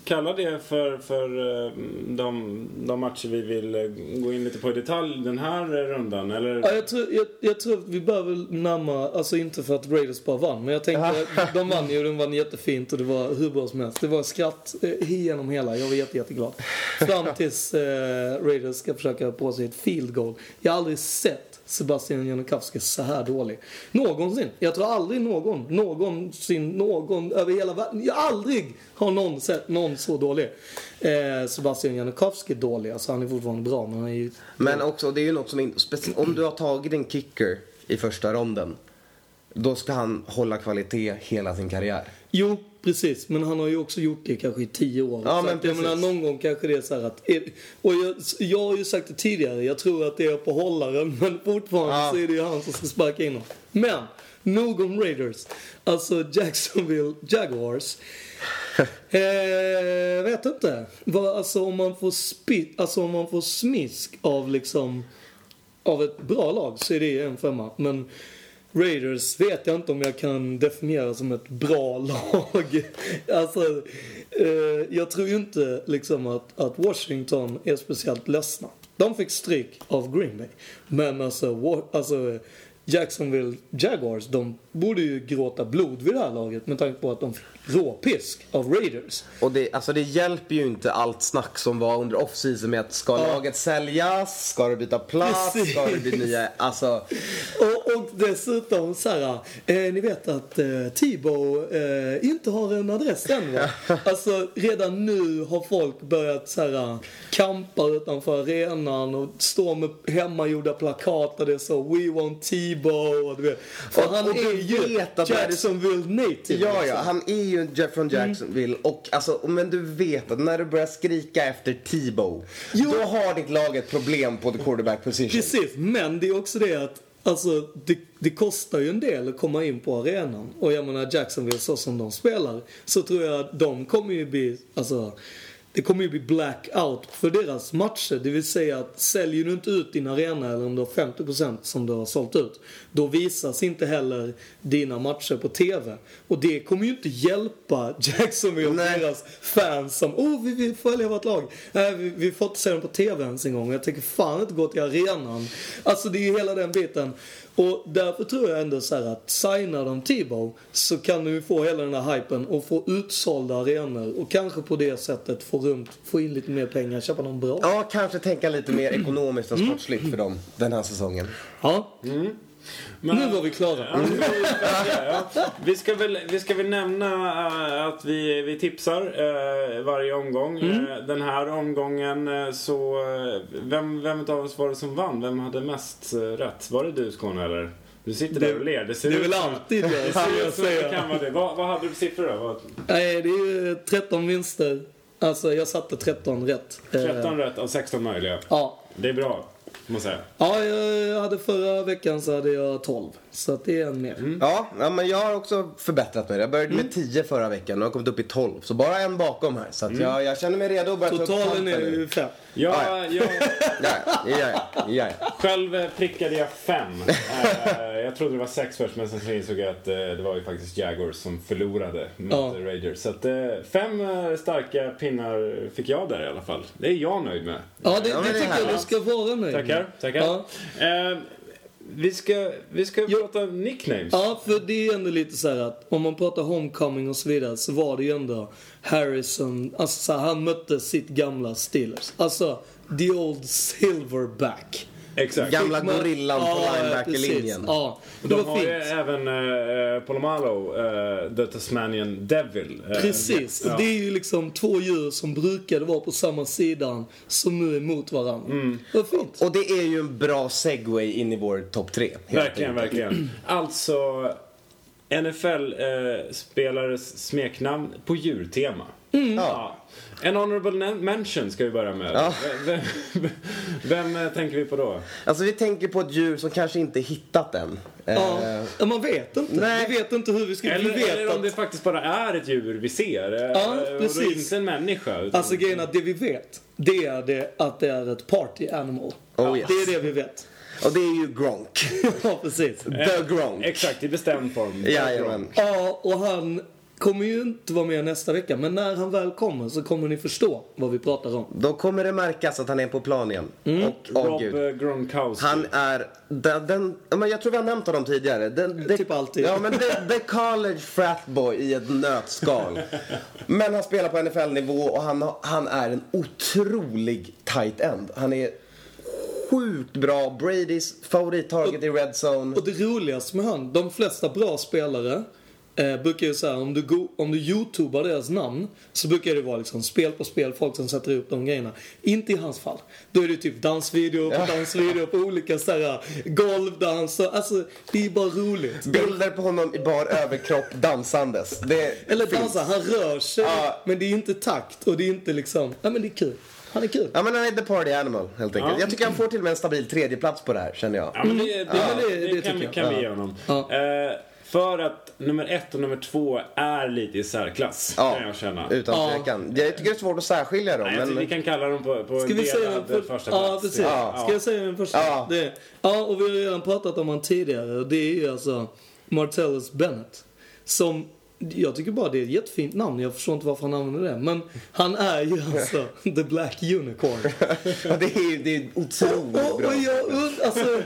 kalla det för, för eh, de, de matcher vi vill eh, gå in lite på i detalj den här rundan? Eller? Ja, jag, tror, jag, jag tror att vi behöver närma, alltså inte för att Raiders bara vann, men jag tänker att de vann ju, de vann jättefint och det var hur bra som helst. Det var skratt eh, igenom hela, jag var jätte, jätteglad. Fram tills eh, Raiders ska försöka på sig ett field goal. Jag har aldrig sett Sebastian Janikowski så här dålig. Någonsin. Jag tror aldrig någon, någonsin, någon över hela världen. Jag aldrig har någon sett någon så dålig. Eh, Sebastian Janikowski dålig, alltså han är fortfarande bra men han är ju... Men också, det är ju något som, in, om du har tagit en kicker i första ronden, då ska han hålla kvalitet hela sin karriär. Jo, precis. Men han har ju också gjort det kanske i tio år. Ja, men jag menar, någon gång kanske det är så här att... Och jag, jag har ju sagt det tidigare, jag tror att det är på hållaren. Men fortfarande Ja. så är det ju han som ska sparka in dem. Men, nog om Raiders. Alltså Jacksonville Jaguars. eh, vet inte. Vad, alltså om man får spit, alltså om man får smisk av liksom av ett bra lag så är det en femma. Men Raiders vet jag inte om jag kan definiera som ett bra lag. alltså, eh, jag tror ju inte liksom att, att Washington är speciellt ledsna. De fick stryk av Green Bay. Men alltså, wa- alltså Jacksonville Jaguars, de borde ju gråta blod vid det här laget med tanke på att de fick råpisk av Raiders. Och det, alltså det hjälper ju inte allt snack som var under off-season med att ska Ja. laget säljas, ska det byta plats, Precis. ska det bli nya, alltså. Och, och dessutom så här, eh, ni vet att eh, Tibo eh, inte har en adress än va? Alltså redan nu har folk börjat så här kampa utanför arenan och stå med hemmagjorda plakat där det är så We want Tibo och du vet. För Och- han och är ju Jacksonville native. Ja, ja, liksom. han är ju Jeff från Jacksonville och alltså, men du vet att när du börjar skrika efter Tebow, Jo. då har ditt lag ett problem på the quarterback position. Precis, men det är också det att Alltså det, det kostar ju en del att komma in på arenan. Och jag menar Jacksonville så som de spelar så tror jag att de kommer ju bli, alltså det kommer ju bli blackout för deras matcher. Det vill säga att säljer du inte ut din arena eller om du har 50% som du har sålt ut. Då visas inte heller dina matcher på TV. Och det kommer ju inte hjälpa Jacksonville och Nej. deras fans som oh vi vill följa vårt lag. Nej vi, vi får inte se dem på TV ens en gång. Jag tänker fan inte gå till arenan. Alltså det är ju hela den biten. Och därför tror jag ändå så här att signar de Tebow så kan du ju få hela den här hypen och få utsålda arenor och kanske på det sättet få runt, få in lite mer pengar, köpa någon bra. Ja, kanske tänka lite mer ekonomiskt och sportsligt för dem den här säsongen. Ja, Men- nu var vi klara. Ja, ja. vi, ska väl, vi ska väl nämna äh, att vi, vi tipsar äh, varje omgång. Mm. Äh, den här omgången så... Vem, vem av oss var det som vann? Vem hade mest äh, rätt? Var det du Skåne eller? Du sitter där och ler. Det ser Det är väl alltid Det skulle ser jag ut som det kan vara det. Vad, vad hade du för siffror då? Nej, det är ju 13 vinster. Alltså jag satte 13 rätt. Eh, 13 rätt av 16 möjliga. Ja. Det är bra, får man säga. Ja, jag hade förra veckan så hade jag 12. Så att det är en mer. Mm. Ja, ja, men jag har också förbättrat mig. Jag började Mm. med 10 förra veckan och har kommit upp i 12. Så bara en bakom här. Så att Mm. jag, jag känner mig redo att börja Totalen är nu. ju 5. Jag, Ja, jag, Ja, ja, ja, ja, ja. Själv eh, prickade jag fem. Eh, jag trodde det var sex först men sen så insåg jag att eh, det var ju faktiskt Jaguars som förlorade mot Ja. Raiders. Så att fem starka pinnar fick jag där i alla fall. Det är jag nöjd med. Ja, det, Ja, det det tycker jag du ska vara nöjd med. Tackar, tackar. Ja. Vi ska, vi ska prata nicknames. Ja, för det är ändå lite så här att om man pratar homecoming och så vidare så var det ju ändå Harrison, alltså här, han mötte sitt gamla Steelers. Alltså, the old silverback. Exakt. Gamla gorillan på Ja, linebackerlinjen. precis. Ja, De har ju fint. även eh, Polomalo, eh, The Tasmanian Devil. Eh, Precis, ja. det är ju liksom två djur som brukade vara på samma sida som nu är mot varandra. Mm. Vad fint. Och det är ju en bra segway in i vår topp tre. Verkligen, enkelt. verkligen. Alltså, NFL-spelares smeknamn på djurtema. Ja. En honorable mention ska vi börja med. Ja. Vem, vem, vem eh, tänker vi på då? Alltså vi tänker på ett djur som kanske inte hittat än. Ja, Eh, man vet inte. nej. Vi vet inte hur vi ska... Eller, vi vet eller om att... det faktiskt bara är ett djur vi ser. eh, Ja, och precis. inte en människa. utan- Alltså grejen är att det vi vet, det är det, att det är ett party animal. Oh, yes. Det är det vi vet. och det är ju Gronk. ja, precis. The Gronk. Exakt, i bestämd form. Jajamän. Ja, och han kommer ju inte vara med nästa vecka, men när han väl kommer så kommer ni förstå vad vi pratar om. Då kommer det märkas att han är på plan igen. Mm. Och, åh Rob gud. eh, Gronkowski. Han är den, den men jag tror vi har nämnt honom tidigare. Den, det, Typ alltid. Ja, men det är college fratboy i ett nötskal. men han spelar på NFL-nivå och han, han är en otrolig tight end. Han är sjukt bra. Bradys favorittarget i red zone. Och det roligaste med han, de flesta bra spelare eh, brukar ju säga om du, go- om du youtubar deras namn så brukar det vara liksom spel på spel, folk som sätter upp de grejerna. Inte i hans fall. Då är det typ dansvideo på dansvideo på olika såhär golvdans. och- Alltså det är bara roligt. Bilder på honom i bar överkropp dansandes. Det Eller finns. dansa, han rör sig Ja. men det är inte takt och det är inte liksom, ja men det är kul. Han är kul. Ja men han är the party animal helt enkelt. Ja. Jag tycker han får till och med en stabil tredjeplats på det här känner jag. Ja, men det, det, Ja, men det- det, det kan, vi, tycker kan jag. vi ge honom. Ja. Eh, för att nummer ett och nummer två är lite i särklass, Ja, kan jag känna. utan Ja. tvekan. Jag tycker det är svårt att särskilja dem. Nej, men... vi kan kalla dem på, på Ska en vi säga delad den för... första Ja, plats. precis. Ja. Ska jag säga den första? Ja. Det, ja, och vi har redan pratat om han tidigare och det är ju alltså Martellus Bennett. Som, jag tycker bara det är ett jättefint namn, jag förstår inte varför han använder det. Men han är ju alltså the black unicorn. Ja, det är ju det är otroligt Och, bra. och jag undrar, alltså,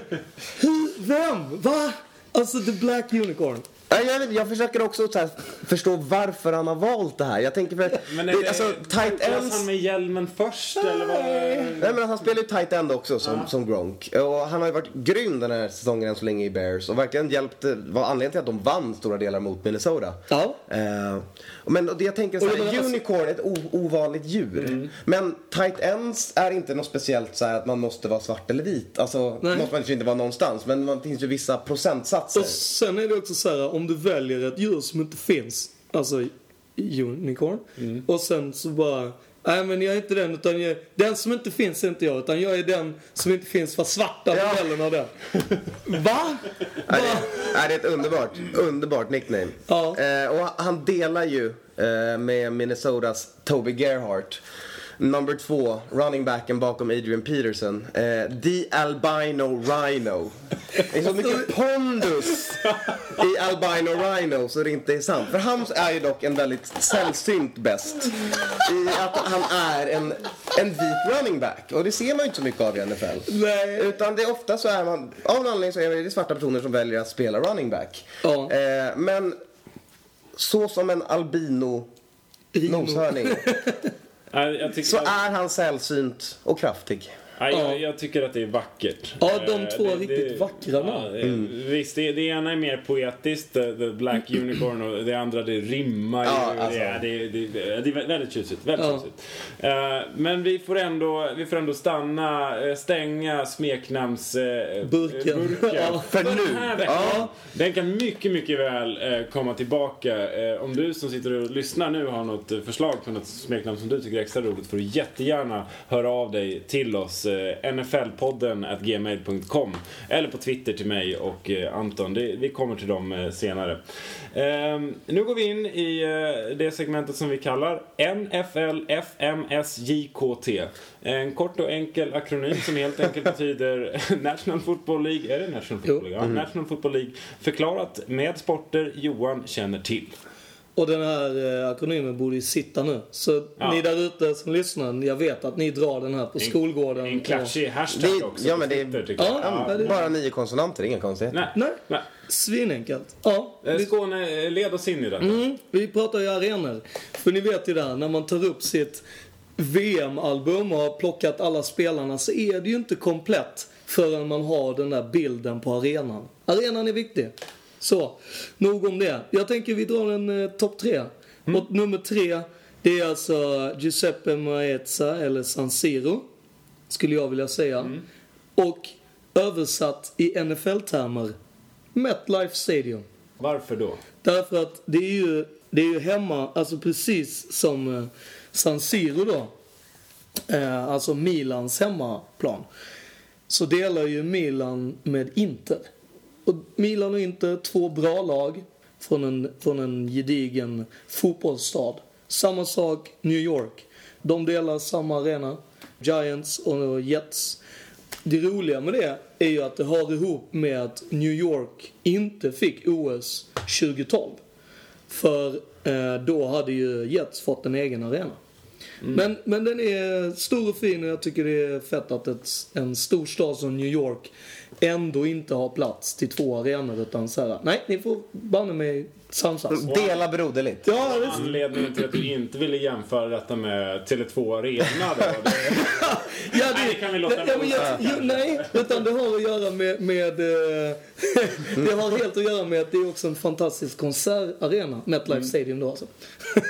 hur, vem? Va? Alltså the black unicorn. Ja, jag, vet, jag försöker också så här, förstå varför han har valt det här. Jag tänker för Men det, är det, alltså tight ends. han med hjälmen först eller vad? Nej, men han spelar ju tight end också som, som Gronk. Och han har ju varit grym den här säsongen än så länge i Bears. Och verkligen hjälpt, var anledningen till att de vann stora delar mot Minnesota. Ja. Eh, men det jag tänker så Och här, jag menar, alltså- unicorn är ett ovanligt djur. Men tight ends är inte något speciellt så här att man måste vara svart eller vit. Alltså, Nej. måste man ju inte vara någonstans. Men det finns ju vissa procentsatser. Och sen är det också så här, om du väljer ett djur som inte finns, alltså unicorn, och sen så bara Nej men jag är inte den utan jag, den som inte finns är inte jag utan jag är den som inte finns för svarta Ja. modellen av den. Va? Det, är det är ett underbart, underbart nickname. Ja. Eh, och han delar ju eh, med Minnesotas Toby Gerhardt. Number två, running backen bakom Adrian Peterson. Eh, The Albino Rhino. Det är så mycket pondus i Albino Rhino så det inte är sant. För han är ju dock en väldigt sällsynt bäst. I att han är en, en vit running back. Och det ser man ju inte så mycket av i NFL. Nej. Utan det är ofta så är man, av en anledning så är det svarta personer som väljer att spela running back. Ja. Eh, men så som en albino Rino. noshörning Nej, jag, tycker, så är han sällsynt och kraftig. Nej, jag, Ja. jag tycker att det är vackert. Ja, de Eh, två riktigt vackra namn. Ja, det- Visst, det, det ena är mer poetiskt, the, the Black Unicorn, och det andra det rimmar ju. Ja, alltså. det, är, det, det, det är väldigt tjusigt. Väldigt Ja. tjusigt. Eh, men vi får, ändå, vi får ändå stanna, eh, stänga smeknams... eh, Burken. burken. Ja. För den nu. här veckan. Ja. Den kan mycket, mycket väl komma tillbaka. Om du som sitter och lyssnar nu har något förslag på något smeknamn som du tycker är extra roligt får du jättegärna höra av dig till oss. Eh, nflpodden at gmail.com eller på Twitter till mig och eh, Anton. Det, vi kommer till dem eh, senare. Ehm, nu går vi in i det segmentet som vi kallar NFL FMSJKT. En kort och enkel akronym som helt enkelt betyder National Football League. Är det National Football League? Ja, National Football League. Förklarat med sporter Johan känner till. Och den här eh, akronymen borde ju sitta nu. Så Ja. ni där ute som lyssnar, jag vet att ni drar den här på skolgården. En och- klatschig hashtag Det- också ja, men det är- Twitter, Ja, ja, det- Bara nio konsonanter, inga konstigheter. Nej. Nej, Nej. svinenkelt. Ja, Eh, vi, Skåne, eh, led oss in i detta. mm, vi pratar ju arenor. För ni vet ju det här, när man tar upp sitt VM-album och har plockat alla spelarna så är det ju inte komplett förrän man har den där bilden på arenan. Arenan är viktig. Så, nog om det. Jag tänker vi drar en eh, topp tre. Och nummer tre, det är alltså Giuseppe Maezza, eller San Siro, skulle jag vilja säga. Och översatt i NFL-termer, MetLife Stadium. Varför då? Därför att det är ju, det är ju hemma, alltså precis som eh, San Siro då. Eh, alltså Milans hemmaplan. Så delar ju Milan med Inter. Och Milan och Inter, två bra lag från en, från en gedigen fotbollsstad. Samma sak New York. De delar samma arena. Giants och Jets. Det roliga med det är ju att det har ihop med att New York inte fick OS 2012. För eh, då hade ju Jets fått en egen arena. Men, men den är stor och fin och jag tycker det är fett att ett, en stor stad som New York ändå inte har plats till två arenor utan så här, nej ni får banne mig samsas. Dela broderligt. Ja, visst. Anledningen till att du inte ville jämföra detta med Tele2 Arena då? Det, Ja, Nej, det kan vi låta ja, men jag, jo, Nej, utan det har att göra med... med eh, det har helt att göra med att det är också en fantastisk konsertarena, MetLife Stadium då alltså.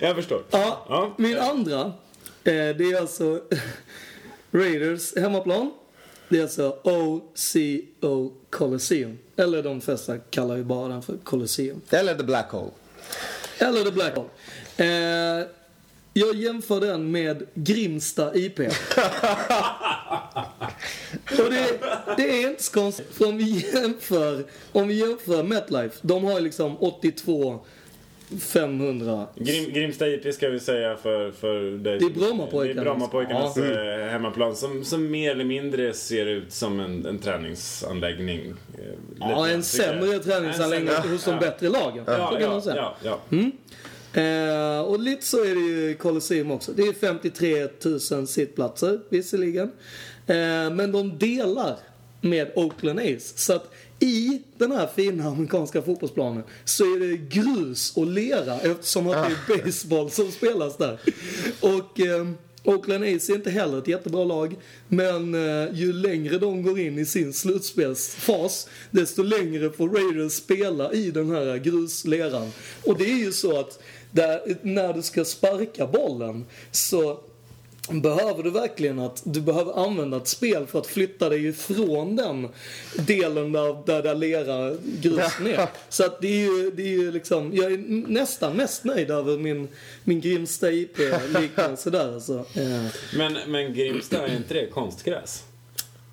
jag förstår. Ja, Ja. min andra, eh, det är alltså Raiders hemmaplan. Det är alltså OCO Coliseum. Eller de flesta kallar ju bara den för Coliseum. Eller The Black Hole. Eller The Black Hole. Eh, jag jämför den med Grimsta IP. Och det, det är inte så konstigt. För om vi jämför, om vi jämför MetLife. De har ju liksom 82 500. Grim, Grimsta IP ska vi säga för, för dig. Det är Brommapojkarnas. Det är Brommapojkarnas Ja. eh, hemmaplan som, som mer eller mindre ser ut som en, en träningsanläggning. eh, Ja, en sämre träningsanläggning En sämre- hos de ja. bättre lagen. Ja, så kan man säga. ja. Eh, och lite så är det ju Colosseum också. Det är 53 000 sittplatser visserligen. Eh, men de delar med Oakland A's. Så att i den här fina amerikanska fotbollsplanen så är det grus och lera eftersom att det är baseball som spelas där. Och eh, Oakland A's är inte heller ett jättebra lag. Men eh, ju längre de går in i sin slutspelsfas desto längre får Raiders spela i den här grusleran. Och det är ju så att där, när du ska sparka bollen så behöver du verkligen att du behöver använda ett spel för att flytta dig ifrån den delen där, där, där lera grus ner. Så att det är ju, det är ju liksom, jag är nästan mest nöjd över min, min Grimsta IP-liknelse där alltså. Eh, Men, men Grimsta, är inte det konstgräs?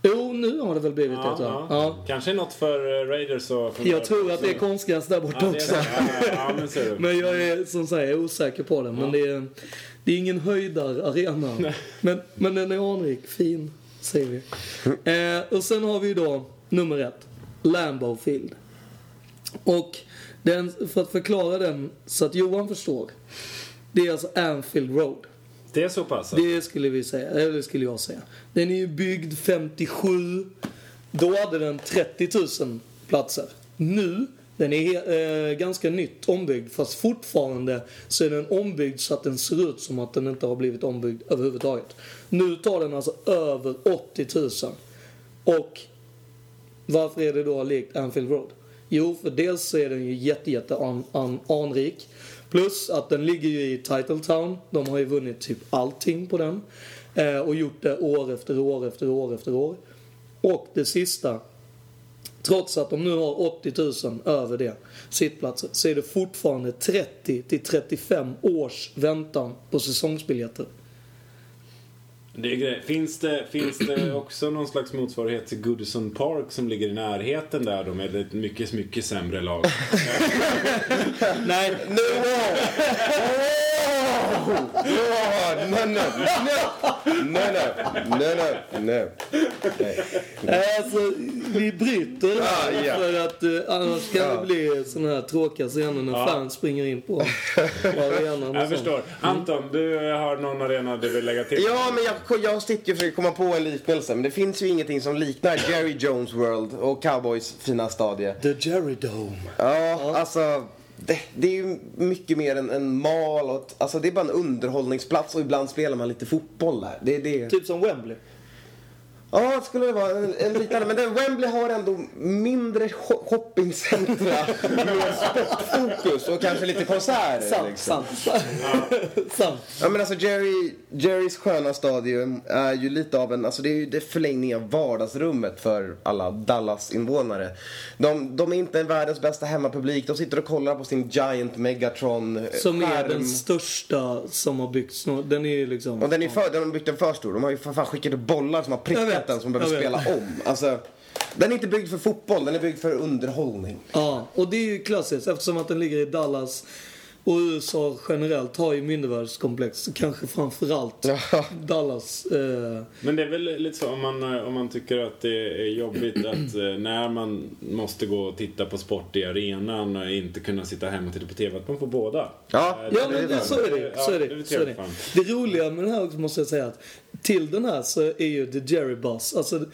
jo, nu har det väl blivit det tror jag. Ja. Kanske något för eh, Raiders och... Jag tror att det är konstgräs där borta Ja, också. så. Ja, ja, ja, men. Men jag är som sagt osäker på det. Men det är, det är ingen höjdararena. Men, men den är anrik, fin, säger vi. Eh, och sen har vi då nummer ett, Lambeau Field. Och den, för att förklara den så att Johan förstår. Det är alltså Anfield Road. Det är så pass? Det skulle vi säga, eller skulle jag säga. Den är ju byggd 57. Då hade den 30 000 platser. Nu, den är eh, ganska nytt ombyggd fast fortfarande så är den ombyggd så att den ser ut som att den inte har blivit ombyggd överhuvudtaget. Nu tar den alltså över 80 000. Och varför är det då likt Anfield Road? Jo, för dels så är den ju jätte, jätte an, an, anrik. Plus att den ligger ju i Title Town. De har ju vunnit typ allting på den. Eh, och gjort det år efter år efter år efter år. Och det sista. Trots att de nu har 80 000 över det sittplatser så är det fortfarande 30 till 35 års väntan på säsongsbiljetter. Det. Finns, det, finns det också någon slags motsvarighet till Goodison Park som ligger i närheten där då med ett mycket, mycket sämre lag? Nej, No! Oh! No, no, no, no, no, no. Nej. Nej, alltså vi bryter det här Ja, ja. för att eh, annars kan Ja. det bli såna här tråkiga scener när fans springer in på, arenan Jag förstår. Anton, du har någon arena du vill lägga till? Ja, men jag, jag sitter ju och försöker komma på en liknelse. Men det finns ju ingenting som liknar Jerry Jones World och Cowboys fina stadie. The Jerry Dome. Ja, alltså. Det, det är ju mycket mer än en mal. Och, ett- alltså det är bara en underhållningsplats och ibland spelar man lite fotboll där. Det, det, Typ som Wembley. Ja, det skulle det vara en, en liknande. Men den Wembley har ändå mindre sho- shoppingcentra med sportfokus och kanske lite konserter. Sant, liksom. sant. sant. Ja men alltså Jerry, Jerrys sköna stadion är ju lite av en, alltså det är ju det förlängning av vardagsrummet för alla Dallas-invånare. De, de är inte en världens bästa hemmapublik, de sitter och kollar på sin Giant Megatron eh, Som är skärm. den största som har byggts. Den är ju liksom... Och den är för, de har byggt den för stor. De har ju för fan skickat bollar som har prickat vet, den som behöver spela om. Alltså, den är inte byggd för fotboll, den är byggd för underhållning. Ja, och det är ju klassiskt eftersom att den ligger i Dallas. Och USA generellt har ju mindervärdeskomplex, kanske framförallt. Dallas. Eh, Men det är väl lite så om man, eh, om man tycker att det är jobbigt att eh, när man måste gå och titta på sport i arenan och inte kunna sitta hemma och titta på TV, att man får båda. Ja, Eh, Ja men det, så är det. Så är det det. är Så är det. det roliga med det här också måste jag säga att till den här så är ju The Jerry Bus. Alltså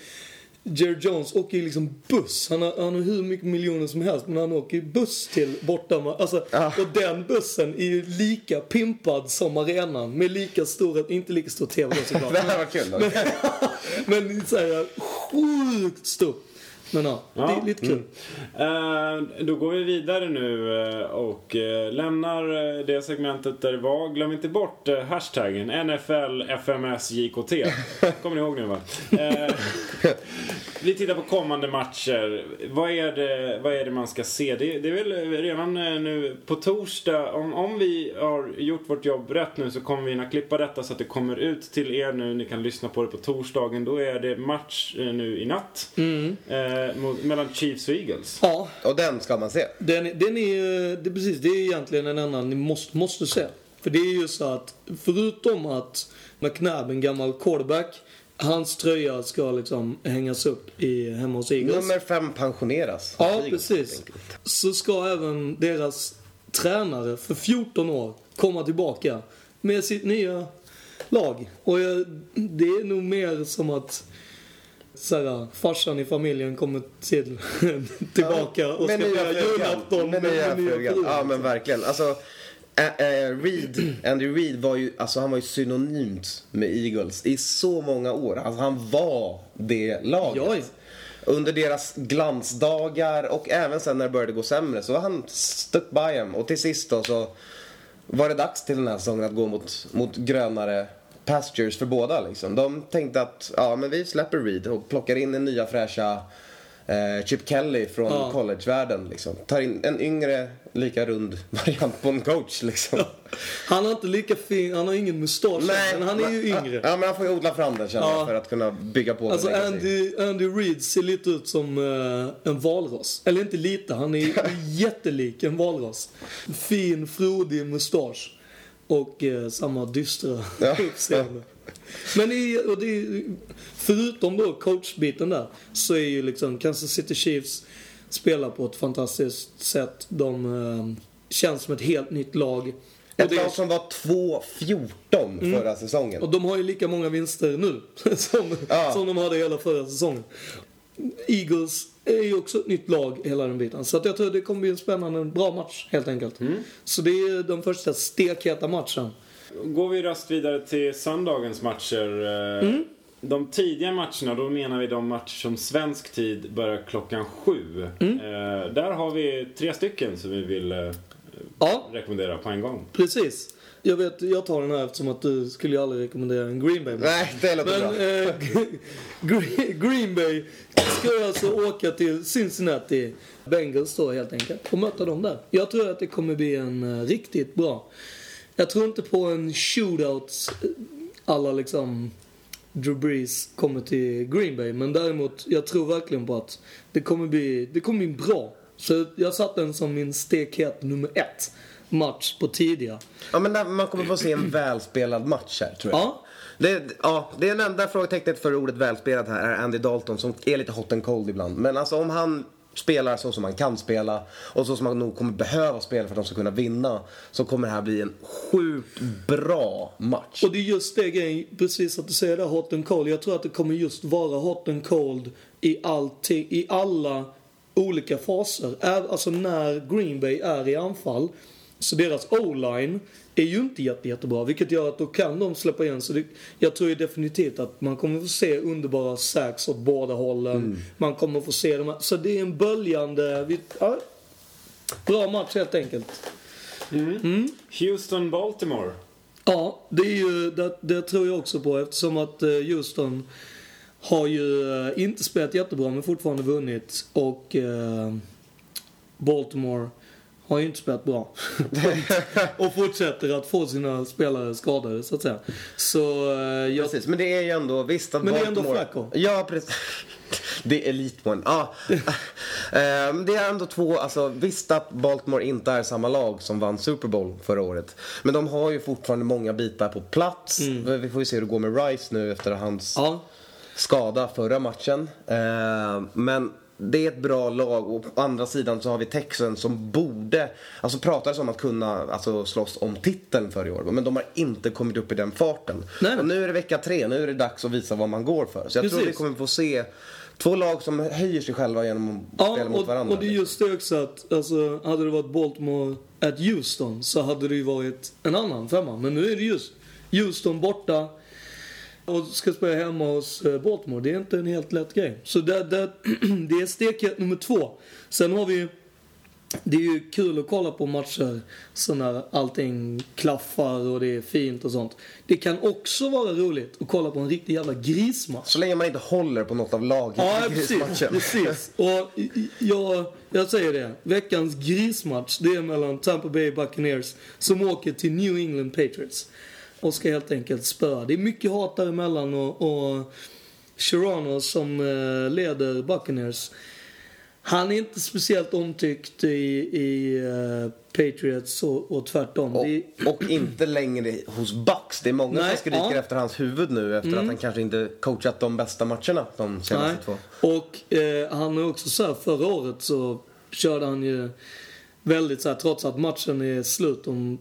Jerry Jones åker ju liksom buss. Han har, han har hur mycket miljoner som helst men han åker ju buss till borta. Alltså, Ja. Och den bussen är ju lika pimpad som arenan. Med lika stor, inte lika stor TV såklart. Det här var kul. Då. men såhär sjukt stor. Men ja, det Ja. är lite kul. Eh, då går vi vidare nu eh, och eh, lämnar det segmentet där det var. Glöm inte bort hashtaggen NFL FMS JKT. Kommer ni ihåg nu va? Vi tittar på kommande matcher. Vad är det, vad är det man ska se? Det, det är väl redan nu på torsdag. Om, om vi har gjort vårt jobb rätt nu så kommer vi hinna klippa detta så att det kommer ut till er nu. Ni kan lyssna på det på torsdagen. Då är det match nu i natt. Eh, mot, mellan Chiefs och Eagles. Ja, Och den ska man se. Den, den är ju, det, är precis, det är egentligen en annan ni måste, måste se. För det är ju så att förutom att McNabb, en gammal quarterback, hans tröja ska liksom hängas upp i, hemma hos Eagles. Nummer fem pensioneras. Ja, Eagles, precis. Så ska även deras tränare för 14 år komma tillbaka med sitt nya lag. Och jag, det är nog mer som att såhär, farsan i familjen kommer till, tillbaka och ska fira julafton Med nya frugan. Ja men verkligen. Alltså, Ä- äh, Reed, Andy Reid var ju, alltså han var ju synonymt med Eagles i så många år. Alltså han var det laget. Ja. Under deras glansdagar och även sen när det började gå sämre så han stuck by em. Och till sist då så var det dags till den här säsongen att gå mot, mot grönare pastures för båda liksom. De tänkte att ja men vi släpper Reed och plockar in den nya fräscha eh, Chip Kelly från Ja. collegevärlden liksom. Tar in en yngre, lika rund variant på en coach liksom. Han har inte lika fin, han har ingen mustasch men han är ju yngre. Ja, men han får ju odla fram den känner Ja. jag för att kunna bygga på Alltså. Andy, Andy Reid ser lite ut som eh, en valross. Eller inte lite, han är jättelik en valross. Fin, frodig mustasch. Och eh, samma dystra Ja. utseende. Men i, och det förutom då coachbiten där så är ju liksom Kansas City Chiefs spelar på ett fantastiskt sätt. De eh, känns som ett helt nytt lag. Ett det, lag som var 2-14 förra säsongen. och de har ju lika många vinster nu som, Ja. som de hade hela förra säsongen. Eagles är ju också ett nytt lag, hela den biten. Så att jag tror det kommer bli en spännande, en bra match helt enkelt. Så det är den första stekheta matchen. Går vi rast vidare till söndagens matcher. eh, Mm. De tidiga matcherna, då menar vi de matcher som svensk tid börjar klockan sju. Mm. Eh, där har vi tre stycken som vi vill eh, Ja, rekommendera på en gång. precis. Jag vet, jag tar den här eftersom att du skulle ju aldrig rekommendera en Green Bay. Nej, det låter Men bra. eh, Green, Bay ska alltså åka till Cincinnati Bengals då helt enkelt och möta dem där. Jag tror att det kommer bli en eh, riktigt bra. Jag tror inte på en shootout eh, alla liksom Drew Brees kommer till Green Bay. Men däremot, jag tror verkligen på att det kommer bli, det kommer bli bra. Så jag satte den som min stekhet nummer ett match på tidiga. Ja, men man kommer få se en välspelad match här, tror jag. Ja. Det, ja, det är den enda frågetecknet för ordet välspelad här är Andy Dalton som är lite hot and cold ibland. Men alltså om han spelar så som han kan spela och så som han nog kommer behöva spela för att de ska kunna vinna så kommer det här bli en sjukt bra match. Och det är just det grejen, precis att du säger det, hot and cold. Jag tror att det kommer just vara hot and cold i, allting, i alla olika faser. Alltså när Green Bay är i anfall, så deras o-line är ju inte jätte, jättebra. Vilket gör att då kan de släppa igen. Så det, jag tror ju definitivt att man kommer få se underbara sacks åt båda hållen. Man kommer få se de här. Så det är en böljande... vi- Ja, bra match helt enkelt. Houston-Baltimore. Ja, det, är ju, det, det tror jag också på eftersom att eh, Houston har ju eh, inte spelat jättebra men fortfarande vunnit och eh, Baltimore har ju inte spelat bra. och fortsätter att få sina spelare skadade så att säga. Så eh, jag, Precis, men det är ju ändå visst att Men det är ändå. Flacco. Ja, precis. Det är elitmål. Ja. Eh, det är ändå två, alltså visst att Baltimore inte är samma lag som vann Super Bowl förra året. Men de har ju fortfarande många bitar på plats. Vi får ju se hur det går med Rice nu efter hans Ja, skada förra matchen. Eh, men det är ett bra lag och på andra sidan så har vi Texans som borde, alltså pratades om att kunna alltså, slåss om titeln för i år. Men de har inte kommit upp i den farten. Nej. Och nu är det vecka tre, nu är det dags att visa vad man går för. Så jag tror Precis. vi kommer få se två lag som höjer sig själva genom att ja spela mot och, varandra. och det är just det också att alltså, hade det varit Baltimore at Houston så hade det ju varit en annan femma. Men nu är det just Houston borta och ska spela hemma hos eh, Baltimore. Det är inte en helt lätt grej. Så det, det, det är stekhet nummer två. Sen har vi ju det är ju kul att kolla på matcher så när allting klaffar och det är fint och sånt. Det kan också vara roligt att kolla på en riktig jävla grismatch. Så länge man inte håller på något av lagen Ja, i grismatchen. precis. Och jag, jag säger det. Veckans grismatch, det är mellan Tampa Bay Buccaneers som åker till New England Patriots. Och ska helt enkelt spöa. Det är mycket hat däremellan och, och Sherano som eh, leder Buccaneers. Han är inte speciellt omtyckt i, i eh, Patriots och, och tvärtom. Och, är, och inte längre hos Bucks. Det är många Nej, som skriker ja. Mm. efter hans huvud nu efter att han kanske inte coachat de bästa matcherna de senaste två. Och eh, han är också så här, förra året så körde han ju väldigt så här, trots att matchen är slut om,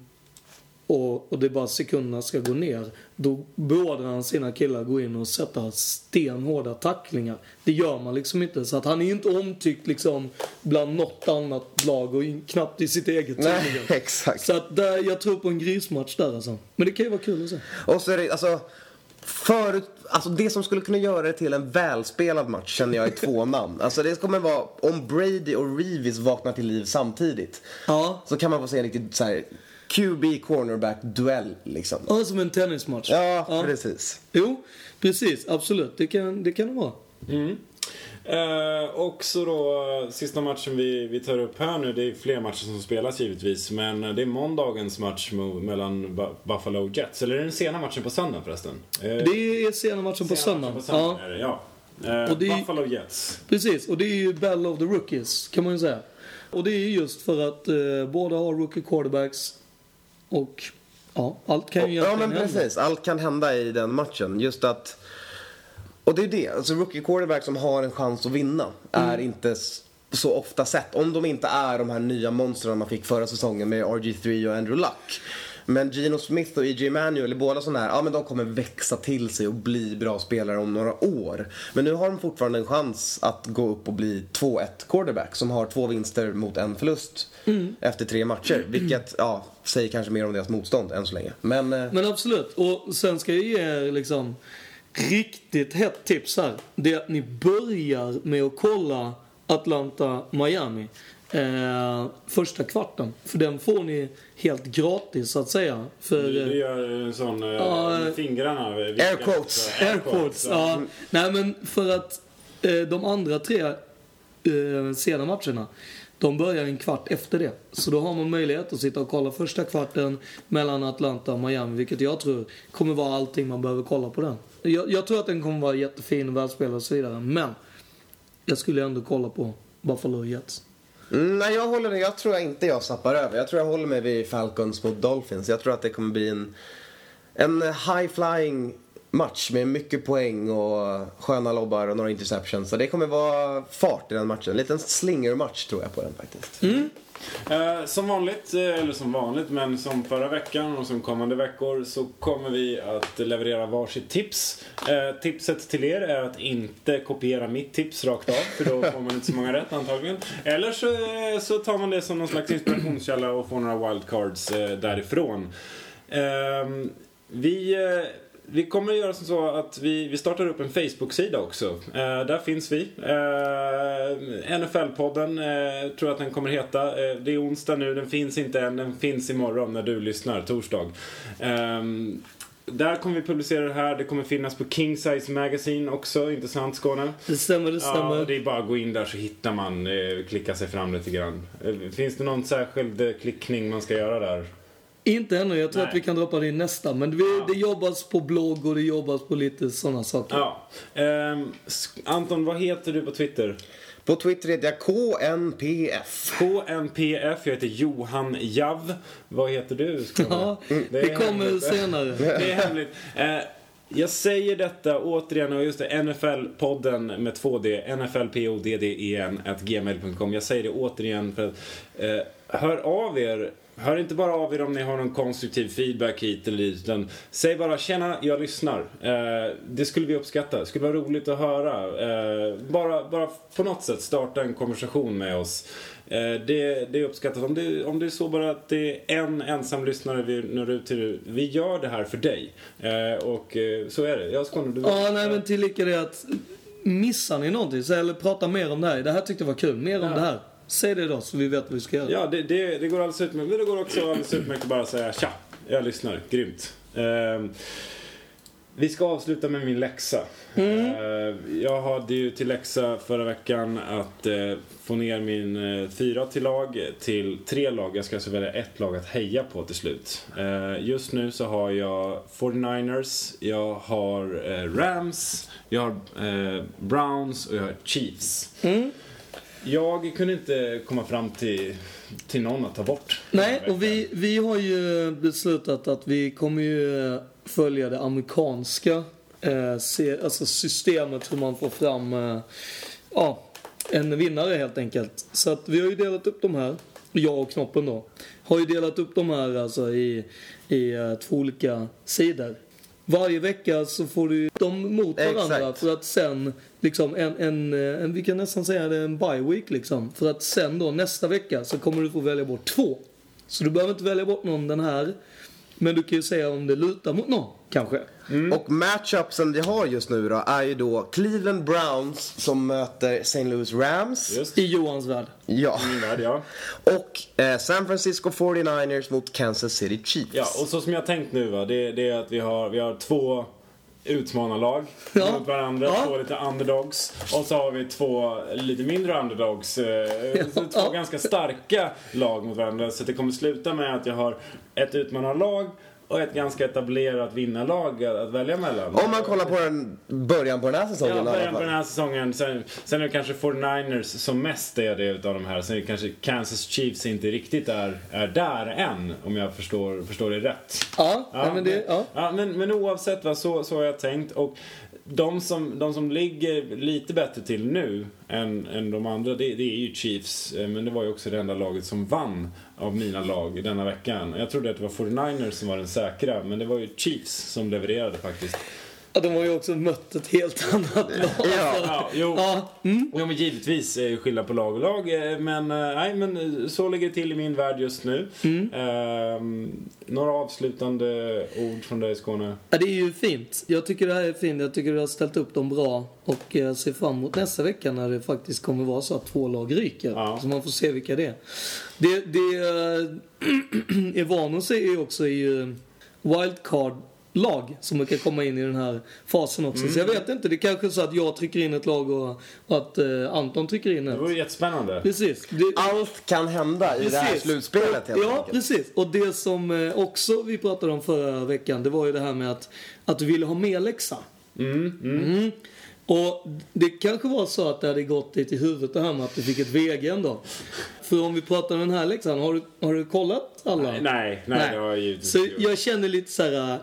och, och det är bara sekunderna ska gå ner. Då beordrar han sina killar gå in och sätta stenhårda tacklingar. Det gör man liksom inte. Så att han är ju inte omtyckt liksom bland något annat lag och in- knappt i sitt eget Nej, exakt. Så att där, jag tror på en grismatch där alltså. Men det kan ju vara kul att se. Och så är det, alltså, förut, alltså det som skulle kunna göra det till en välspelad match känner jag är två namn. Alltså det kommer vara, om Brady och Reeves vaknar till liv samtidigt. Ja. Så kan man få se en riktigt så här QB cornerback duell liksom. Ja, som en tennismatch. Ja, precis. Jo, precis. Absolut. Det kan det, kan vara. Eh, och så då sista matchen vi, vi tar upp här nu. Det är fler matcher som spelas givetvis. Men eh, det är måndagens match mellan Bu- Buffalo Jets. Eller är det den sena matchen på söndag förresten? Eh, Det är sena matchen på sena söndag. matchen på söndag Ja, är det, ja. Eh, Och det är- Buffalo Jets. precis. Och det är ju Battle of the Rookies, kan man ju säga. Och det är ju just för att eh, båda har rookie quarterbacks. Och ja, allt kan ju Ja men hända. precis, allt kan hända i den matchen. Just att... Och det är det, alltså rookie quarterback som har en chans att vinna är inte så ofta sett. Om de inte är de här nya monstren man fick förra säsongen med RG3 och Andrew Luck. Men Gino Smith och E.J. Manuel är båda sådana här, ja men de kommer växa till sig och bli bra spelare om några år. Men nu har de fortfarande en chans att gå upp och bli 2-1 quarterback som har två vinster mot en förlust efter tre matcher. Vilket, ja, säger kanske mer om deras motstånd än så länge. Men, eh, Men absolut. Och sen ska jag ge er liksom riktigt hett tips här. Det är att ni börjar med att kolla Atlanta-Miami. Eh, första kvarten. För den får ni helt gratis så att säga. För, Du, du gör en sån eh, med fingrarna. Air quotes. Air quotes, ja. Nej men för att eh, de andra tre eh, sena matcherna, de börjar en kvart efter det. Så då har man möjlighet att sitta och kolla första kvarten mellan Atlanta och Miami, vilket jag tror kommer vara allting man behöver kolla på den. Jag, jag tror att den kommer vara jättefin välspelad och så vidare, men jag skulle ändå kolla på Buffalo Jets. Mm, nej, jag håller Jag tror jag inte jag snappar över. Jag tror jag håller mig vid Falcons mot Dolphins. Jag tror att det kommer bli en, en high-flying match med mycket poäng och sköna lobbar och några interceptions. Så det kommer vara fart i den matchen. En liten slinger-match tror jag på den faktiskt. Mm. Eh, som vanligt, eh, eller som vanligt, men som förra veckan och som kommande veckor så kommer vi att leverera varsitt tips. Eh, tipset till er är att inte kopiera mitt tips rakt av, för då får man inte så många rätt antagligen. Eller så, eh, så tar man det som någon slags inspirationskälla och får några wildcards eh, därifrån. Ehm, vi... Eh, vi kommer att göra som så att vi, vi startar upp en Facebook-sida också. Eh, där finns vi. Eh, NFL-podden eh, tror jag att den kommer heta. Eh, det är onsdag nu, den finns inte än. Den finns imorgon när du lyssnar, torsdag. Ehm, där kommer vi publicera det här. Det kommer finnas på King Size Magazine också, intressant Skåne. Det stämmer, det Ja, stämmer. det är bara att gå in där så hittar man, eh, klicka sig fram lite grann. Eh, finns det någon särskild klickning man ska göra där? Inte ännu, jag tror Nej. att vi kan droppa det i nästa. Men det, det jobbas på blogg och det jobbas på lite sådana saker. Ja. S- Anton, vad heter du på Twitter? På Twitter heter jag KNPF. KNPF, jag heter Johan Jav. Vad heter du? Ja, det, är kommer hemligt. senare. Det är hemligt. Eh, jag säger detta återigen, och just det, NFL-podden med 2D, nflpodden, at gmail.com. Jag säger det återigen för att eh, hör av er. Hör inte bara av er om ni har någon konstruktiv feedback hit eller dit, utan säg bara “tjena, jag lyssnar”. Eh, det skulle vi uppskatta. Det skulle vara roligt att höra. Eh, bara, bara på något sätt starta en konversation med oss. Eh, det, det uppskattas. Om det, om det är så bara att det är en ensam lyssnare vi når ut till. Vi gör det här för dig. Eh, och eh, så är det. Jag Skåne, du Ja, nej men tillika det att missar ni någonting, så, eller prata mer om det här. Det här tyckte jag var kul. Mer om det här. Säg det då så vi vet vad vi ska göra. Ja, det, det, det går alldeles utmärkt. Men det går också alldeles utmärkt att bara säga tja, jag lyssnar. Grymt. Eh, vi ska avsluta med min läxa. Eh, jag hade ju till läxa förra veckan att eh, få ner min eh, fyra till lag till tre lag. Jag ska alltså välja ett lag att heja på till slut. Eh, just nu så har jag 49ers, jag har eh, Rams, jag har Browns och jag har Chiefs. Jag kunde inte komma fram till, till någon att ta bort. Nej, och vi, vi har ju beslutat att vi kommer ju följa det amerikanska eh, se, alltså systemet hur man får fram eh, ja, en vinnare helt enkelt. Så att vi har ju delat upp de här, jag och Knoppen då, har ju delat upp de här alltså i, i eh, två olika sidor. Varje vecka så får du dem mot varandra Exakt. för att sen liksom en, en, eh, en, vi kan nästan säga det en bye week liksom. För att sen då nästa vecka så kommer du få välja bort två. Så du behöver inte välja bort någon den här. Men du kan ju säga om det lutar mot någon kanske. Och matchupsen vi har just nu då är ju då Cleveland Browns som möter St. Louis Rams. Just I Johans värld. Ja. värld, ja. Och eh, San Francisco 49ers mot Kansas City Chiefs. Ja, och så som jag tänkt nu va, det, det är att vi har, vi har två utmanarlag Ja. mot varandra, Ja. två lite underdogs. Och så har vi två lite mindre underdogs. Eh, så två Ja. ganska starka lag mot varandra. Så det kommer sluta med att jag har ett utmanarlag och ett ganska etablerat vinnarlag att, välja mellan. Om man kollar på den, början på den här säsongen Ja, början på den här säsongen. Sen, sen är det kanske 49ers som mest är det utav de här. Sen är det kanske Kansas Chiefs inte riktigt är, är där än, om jag förstår, förstår det rätt. Ja, ja men det, ja. Ja, men, men oavsett vad, så, så har jag tänkt. Och de som, de som ligger lite bättre till nu än, än de andra, det, det är ju Chiefs. Eh, men det var ju också det enda laget som vann av mina lag denna veckan. Jag trodde att det var 49ers som var den säkra, men det var ju Chiefs som levererade faktiskt ja. De har ju också mött ett helt annat lag. Ja. Ja, jo. Ja, mm. Jo men givetvis är det skillnad på lag och lag. eh, Men eh, nej, men eh, så ligger det till i min värld just nu. Ehm, några avslutande ord från dig Skåne? Ja, det är ju fint. Jag tycker det här är fint. Jag tycker du har ställt upp dem bra. Och jag ser fram emot nästa vecka när det faktiskt kommer vara så att två lag ryker. Ja. Så man får se vilka det är. Det, det eh, är van att se är också är ju wildcard-lag som kan komma in i den här fasen också. Så jag vet inte, det är kanske är så att jag trycker in ett lag och, och att eh, Anton trycker in Det ett. vore jättespännande. Precis. Det, Allt kan hända i det här Precis. slutspelet helt Ja, enkelt. precis. Och det som eh, också vi pratade om förra veckan, det var ju det här med att, att du ville ha mer läxa. Mm. Och det kanske var så att det hade gått dig till huvudet det här med att du fick ett VG ändå. För om vi pratar om den här läxan, har du, har du kollat alla? Nej, nej, nej, det har jag givetvis Så jag känner lite så här.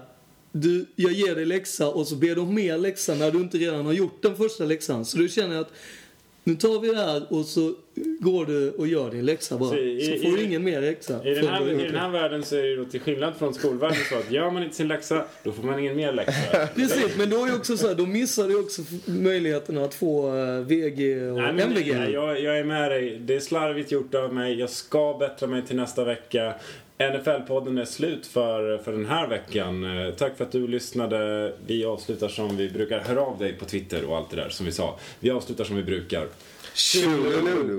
Du, jag ger dig läxa och så ber du om mer läxa när du inte redan har gjort den första läxan. Så du känner att nu tar vi det här och så går du och gör din läxa bara. Så Så, i- får i- du ingen mer läxa. I den, här, I den här världen så är det då till skillnad från skolvärlden så att gör man inte sin läxa, då får man ingen mer läxa. Precis, men då är också så här, då missar du också möjligheten att få eh, VG och Nej, men, MVG. nej, jag, jag är med dig. Det är slarvigt gjort av mig. Jag ska bättra mig till nästa vecka. NFL-podden är slut för, för den här veckan. Eh, tack för att du lyssnade. Vi avslutar som vi brukar. Hör av dig på Twitter och allt det där som vi sa. Vi avslutar som vi brukar. Tjolululu.